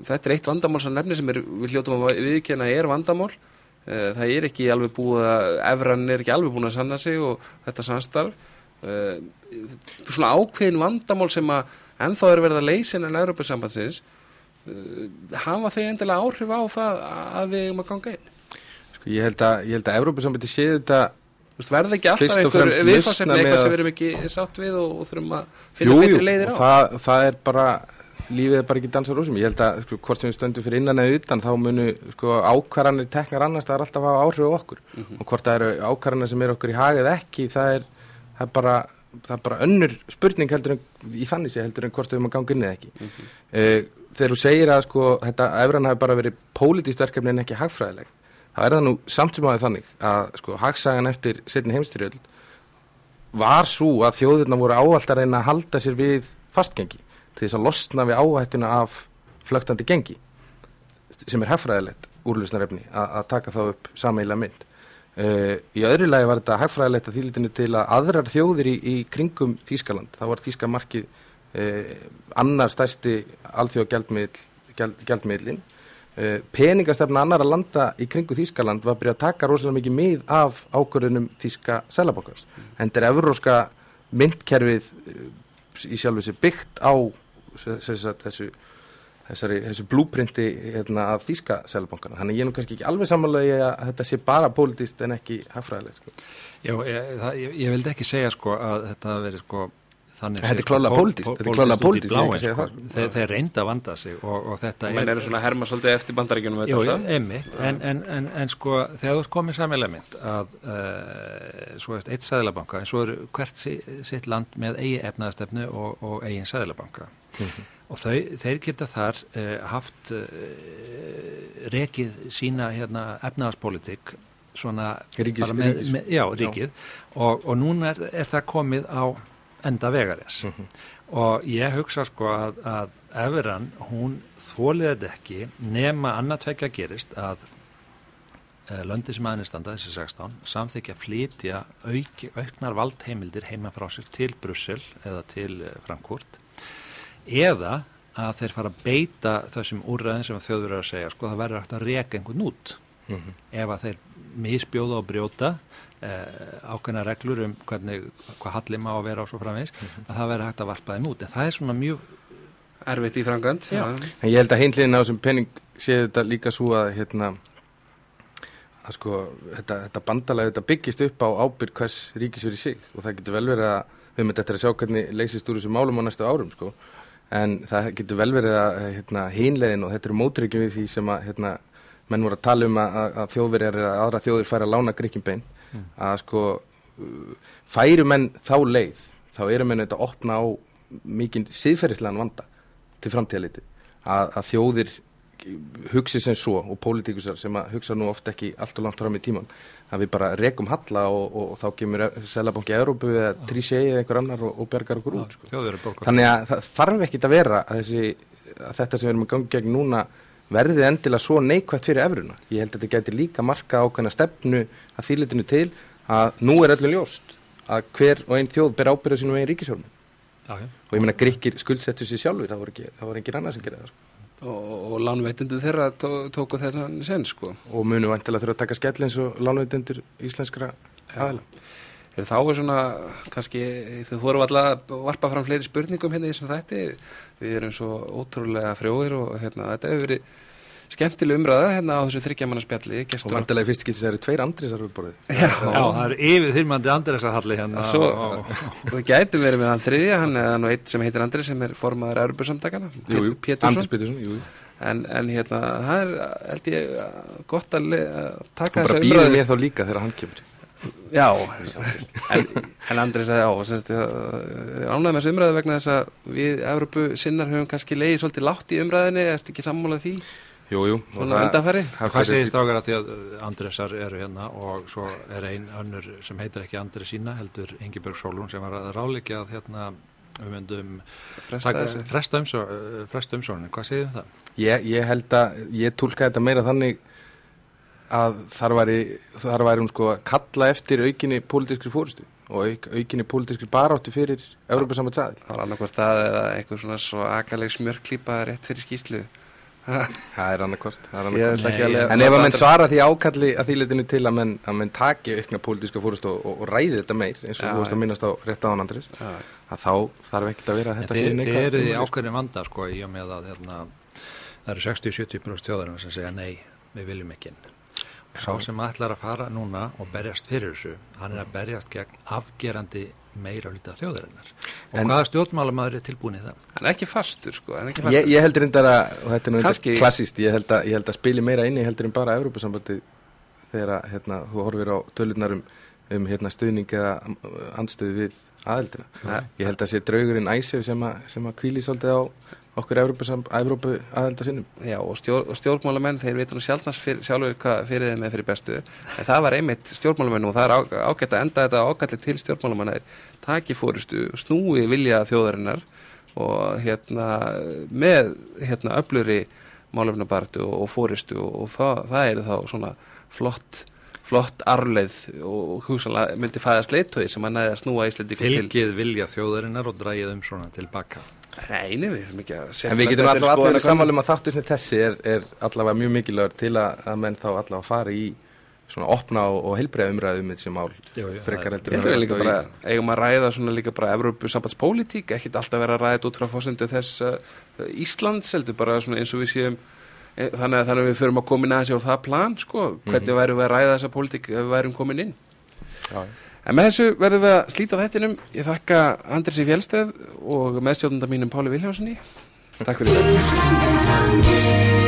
þetta er eitt vandamál sem nefnir sem er, við hljóttum að viðkjöna er vandamál Eh, það er ekki alveg búið að efran er ekki alveg búin að sanna sig og þetta samstarf eh, svona ákveðin vandamál sem að ennþá er verið að leysa innan Európa-sambandsins eh, hafa þau endilega áhrif á það að við erum að ganga inn sko, Ég held að, að Európa-sambandi sé þetta verði ekki alltaf einhver viðfársefni eitthvað sem við erum ekki sátt við og, og þurfum að finna jú, betri leiðir á það, það er bara lífið er bara ekki dansa rósum. Ég held að sko, hvort sem við stöndum fyrir innan eða utan þá munu sko, ákvarðanir teknar annars það er alltaf að áhrif á okkur mm -hmm. og hvort það eru ákvarðanir sem eru okkur í hagið ekki það er, það er bara það er bara önnur spurning heldur en í þannig sé heldur en hvort við erum að ganga inn eða ekki mm -hmm. uh, þegar þú segir að sko þetta efran hafi bara verið pólitíst verkefni en ekki hagfræðileg þá er það nú samt sem aðeins þannig að sko hagsagan eftir setni heimstyrjöld var svo að þjóðurna voru ávallt að reyna að halda sér við fastgengi til þess að losna við áhættuna af flögtandi gengi sem er hefraðilegt úrlusnarefni að taka þá upp sameila mynd. Uh, í öðru lagi var þetta hefraðilegt að þýlitinu til að aðrar þjóðir í, í kringum Þýskaland, þá var Þýska markið uh, annar stærsti alþjóð gjaldmiðlin. Uh, peningastefna annar að landa í kringu Þýskaland var að byrja að taka rosalega mikið mið af ákvörðunum Þýska selabankars. Mm. En þetta er evróska myndkerfið í sjálf þessi byggt á þessu þessari, þessu blúprinti hérna, af Þíska selbankana. Þannig ég er nú kannski ekki alveg samanlega að þetta sé bara pólitist en ekki hafraðilegt. Sko. Já, ég, það, ég, ég vildi ekki segja sko að þetta veri sko Þannig þetta er klálega pólitist, þetta er klálega pólitist sko. þeir, þeir reynda að vanda sig og, og þetta er... Menn eru svona herma svolítið eftir bandaríkjunum Jú, einmitt, en, en, en, en sko þegar þú ert komið sammelega mynd að uh, svo eftir eitt sæðlabanka en svo er hvert sitt land með eigi efnaðastefnu og, og eigin sæðlabanka mm -hmm. og þau, þeir geta þar uh, haft uh, rekið sína hérna, efnaðaspolitik svona Ríkis, með, með, já, ríkið já. Og, og núna er, er það komið á enda vegaris mm -hmm. og ég hugsa sko að, að Everan, hún þólið þetta ekki nema annartveikja gerist að e, löndi sem aðeins standa þessi 16 samþykja flytja auk, auknar valdheimildir heima frá sér til Brussel eða til e, Frankúrt eða að þeir fara að beita þessum úrræðin sem þjóður er að segja sko það verður hægt að reka einhvern út mm -hmm. ef að þeir misbjóða og brjóta eh, ákveðna reglur um hvernig, hvað hallið má að vera á svo framvegs, mm -hmm. að það verður hægt að varpa þeim út. En það er svona mjög erfitt í frangönd. En ég held að heimliðin á þessum penning séu þetta líka svo að hérna að sko þetta, þetta bandalega þetta byggist upp á ábyrg hvers ríkis fyrir sig og það getur vel verið að við myndum þetta að sjá hvernig leysist úr þessu málum á næstu árum sko en það getur vel verið að hérna, hínlegin og þetta eru mótryggjum við því sem að hérna, menn voru að tala um að, að þjóðverjar eða aðra þjóðir færa að lána gríkjumbein mm. að sko færu menn þá leið þá eru menn þetta að opna á mikinn síðferðislegan vanda til framtíðaliti að, að þjóðir hugsi sem svo og pólitíkusar sem að hugsa nú oft ekki allt og langt fram í tíman að við bara rekum halla og, og, og þá kemur Selabanki Európu eða Trísei eða einhver annar og, og bergar okkur út sko. þannig að það þarf ekki að vera að, þessi, að þetta sem við erum að ganga gegn núna verði endilega svo neikvægt fyrir efruðna. Ég held að þetta getur líka marka ákveðna stefnu að þýrleitinu til að nú er öllum ljóst að hver og einn þjóð ber ábyrða sínum einn ríkisjórnum. Og ég menna gríkir skuldsettu sér sjálfur, það voru, ekki, það voru engin annað sem gerði það. Sko. Og, og lánveitundur þeirra tó, tóku þeirra sen sko. Og munu vantilega þurfa að taka skell eins og lánveitundur íslenskra aðla. Þá er svona, kannski, þau fóru alltaf að varpa fram fleiri spurningum hérna í þessum þætti. Við erum svo ótrúlega frjóðir og hérna, þetta hefur verið skemmtileg umræða hérna á þessu þryggjamanna spjalli Og vantilega fyrst getur það eru tveir andrisar við borðið. Já, Já, það er yfir þyrmandi Andresarhalli hérna Svo- og, og, við gætum verið með hann þriðja, hann er nú eitt sem heitir Andri sem er Jú, jú, Pétursson. Andris Pétursson, jú. jú. En, en hérna, það er, held ég, gott að að taka Og bara þessa býður umræðu. mér þá líka þegar hann kemur. Já, en, en Andri sagði á, semst, ánægði með þessu umræðu vegna þess að við Európu sinnar höfum kannski leiði svolítið látt í umræðinni, ertu ekki sammálað því? Jú, jú. Svona það- undanfæri? það hvað segist ákveður að því að Andresar eru hérna og svo er ein önnur sem heitir ekki Andresína heldur Ingibjörg Sólún sem var að ráleikja að hérna við myndum Fresta taka- þessu. fresta umsó, fresta umsókninu, hvað segir það? Ég, ég held að, ég tólka þetta meira þannig að þar væri, þar væri hún sko að kalla eftir aukinni pólitískri fórustu og auk, aukinni pólitískri baráttu fyrir Európa sambandsæðil. Það var annarkvort það eða eitthvað svona svo akaleg smjörklípa rétt fyrir skýslu. Það er er að lega- En ef að menn svara því ákalli að því litinu til að menn, að menn taki aukna pólitíska fórustu og, og, og ræði þetta meir eins og þú veist að minnast á rétt áðan Andris, að þá þarf ekkert að vera að þetta þið, sé þið neikvætt. eru í ákveðin vanda sko í og með að hérna, það eru 60-70% þjóðarinn sem segja nei, við viljum ekki inn. Sá sem ætlar að fara núna og berjast fyrir þessu, hann er að berjast gegn afgerandi meira hluta þjóðarinnar. Og En- hvaða stjórnmálamaður er tilbúin í það? hann er ekki fastur sko, hann ekki fastur. Ég, ég heldur reyndar að, og þetta er reyndar klassíst, ég held að, ég held að spili meira inni heldur en bara Európa-sambandi þegar að, hérna, þú horfir á tölurnar um, um hérna, stuðning eða andstöðu við aðeldina. Ég held að sé draugurinn æsef sem, að- sem að kvíli svolítið á okkur Európa aðelda sinnum. Já, og, stjór, og stjórnmálamenn, þeir veit nú sjálfnast fyr, sjálfur hvað fyrir þeim er fyrir bestu en það var einmitt stjórnmálamenn og það er á, ágætt að enda þetta ágætli til stjórnmálamanna þeir taki fórustu, snúi vilja þjóðarinnar og hérna með hérna öfluri málefnabartu og, og fórustu og, og það, það er þá svona flott flott arleið og hugsanlega myndi fæðast leittói sem að næði að snúa Íslandi Fylgið vilja þjóðarinnar og drægið um svona tilbaka. Nei, við þurfum ekki að segja En við getum allavega allir skoðanakönnun. sammála um að þáttur sem þessi er, er allavega mjög mikilvægur til að, að menn þá allavega fara í svona opna og, og heilbreiða umræðu um þessi mál frekar heldur Ég en held að við líka bara, eigum að ræða svona líka bara Evrópusambandspólitík, ekkit alltaf vera að ræða þetta út frá fósendu þess uh, Íslands, heldur bara svona eins og við séum e, þannig að þannig að við förum að koma inn aðeins á það plan, sko, hvernig værum við að ræða þessa pólitík ef við værum komin inn. Já, En með þessu verðum við að slíta þettinum, ég þakka Andrisi Fjellsteð og meðstjórnunda mínum Páli Viljásinni. Takk fyrir. Útvarpsæð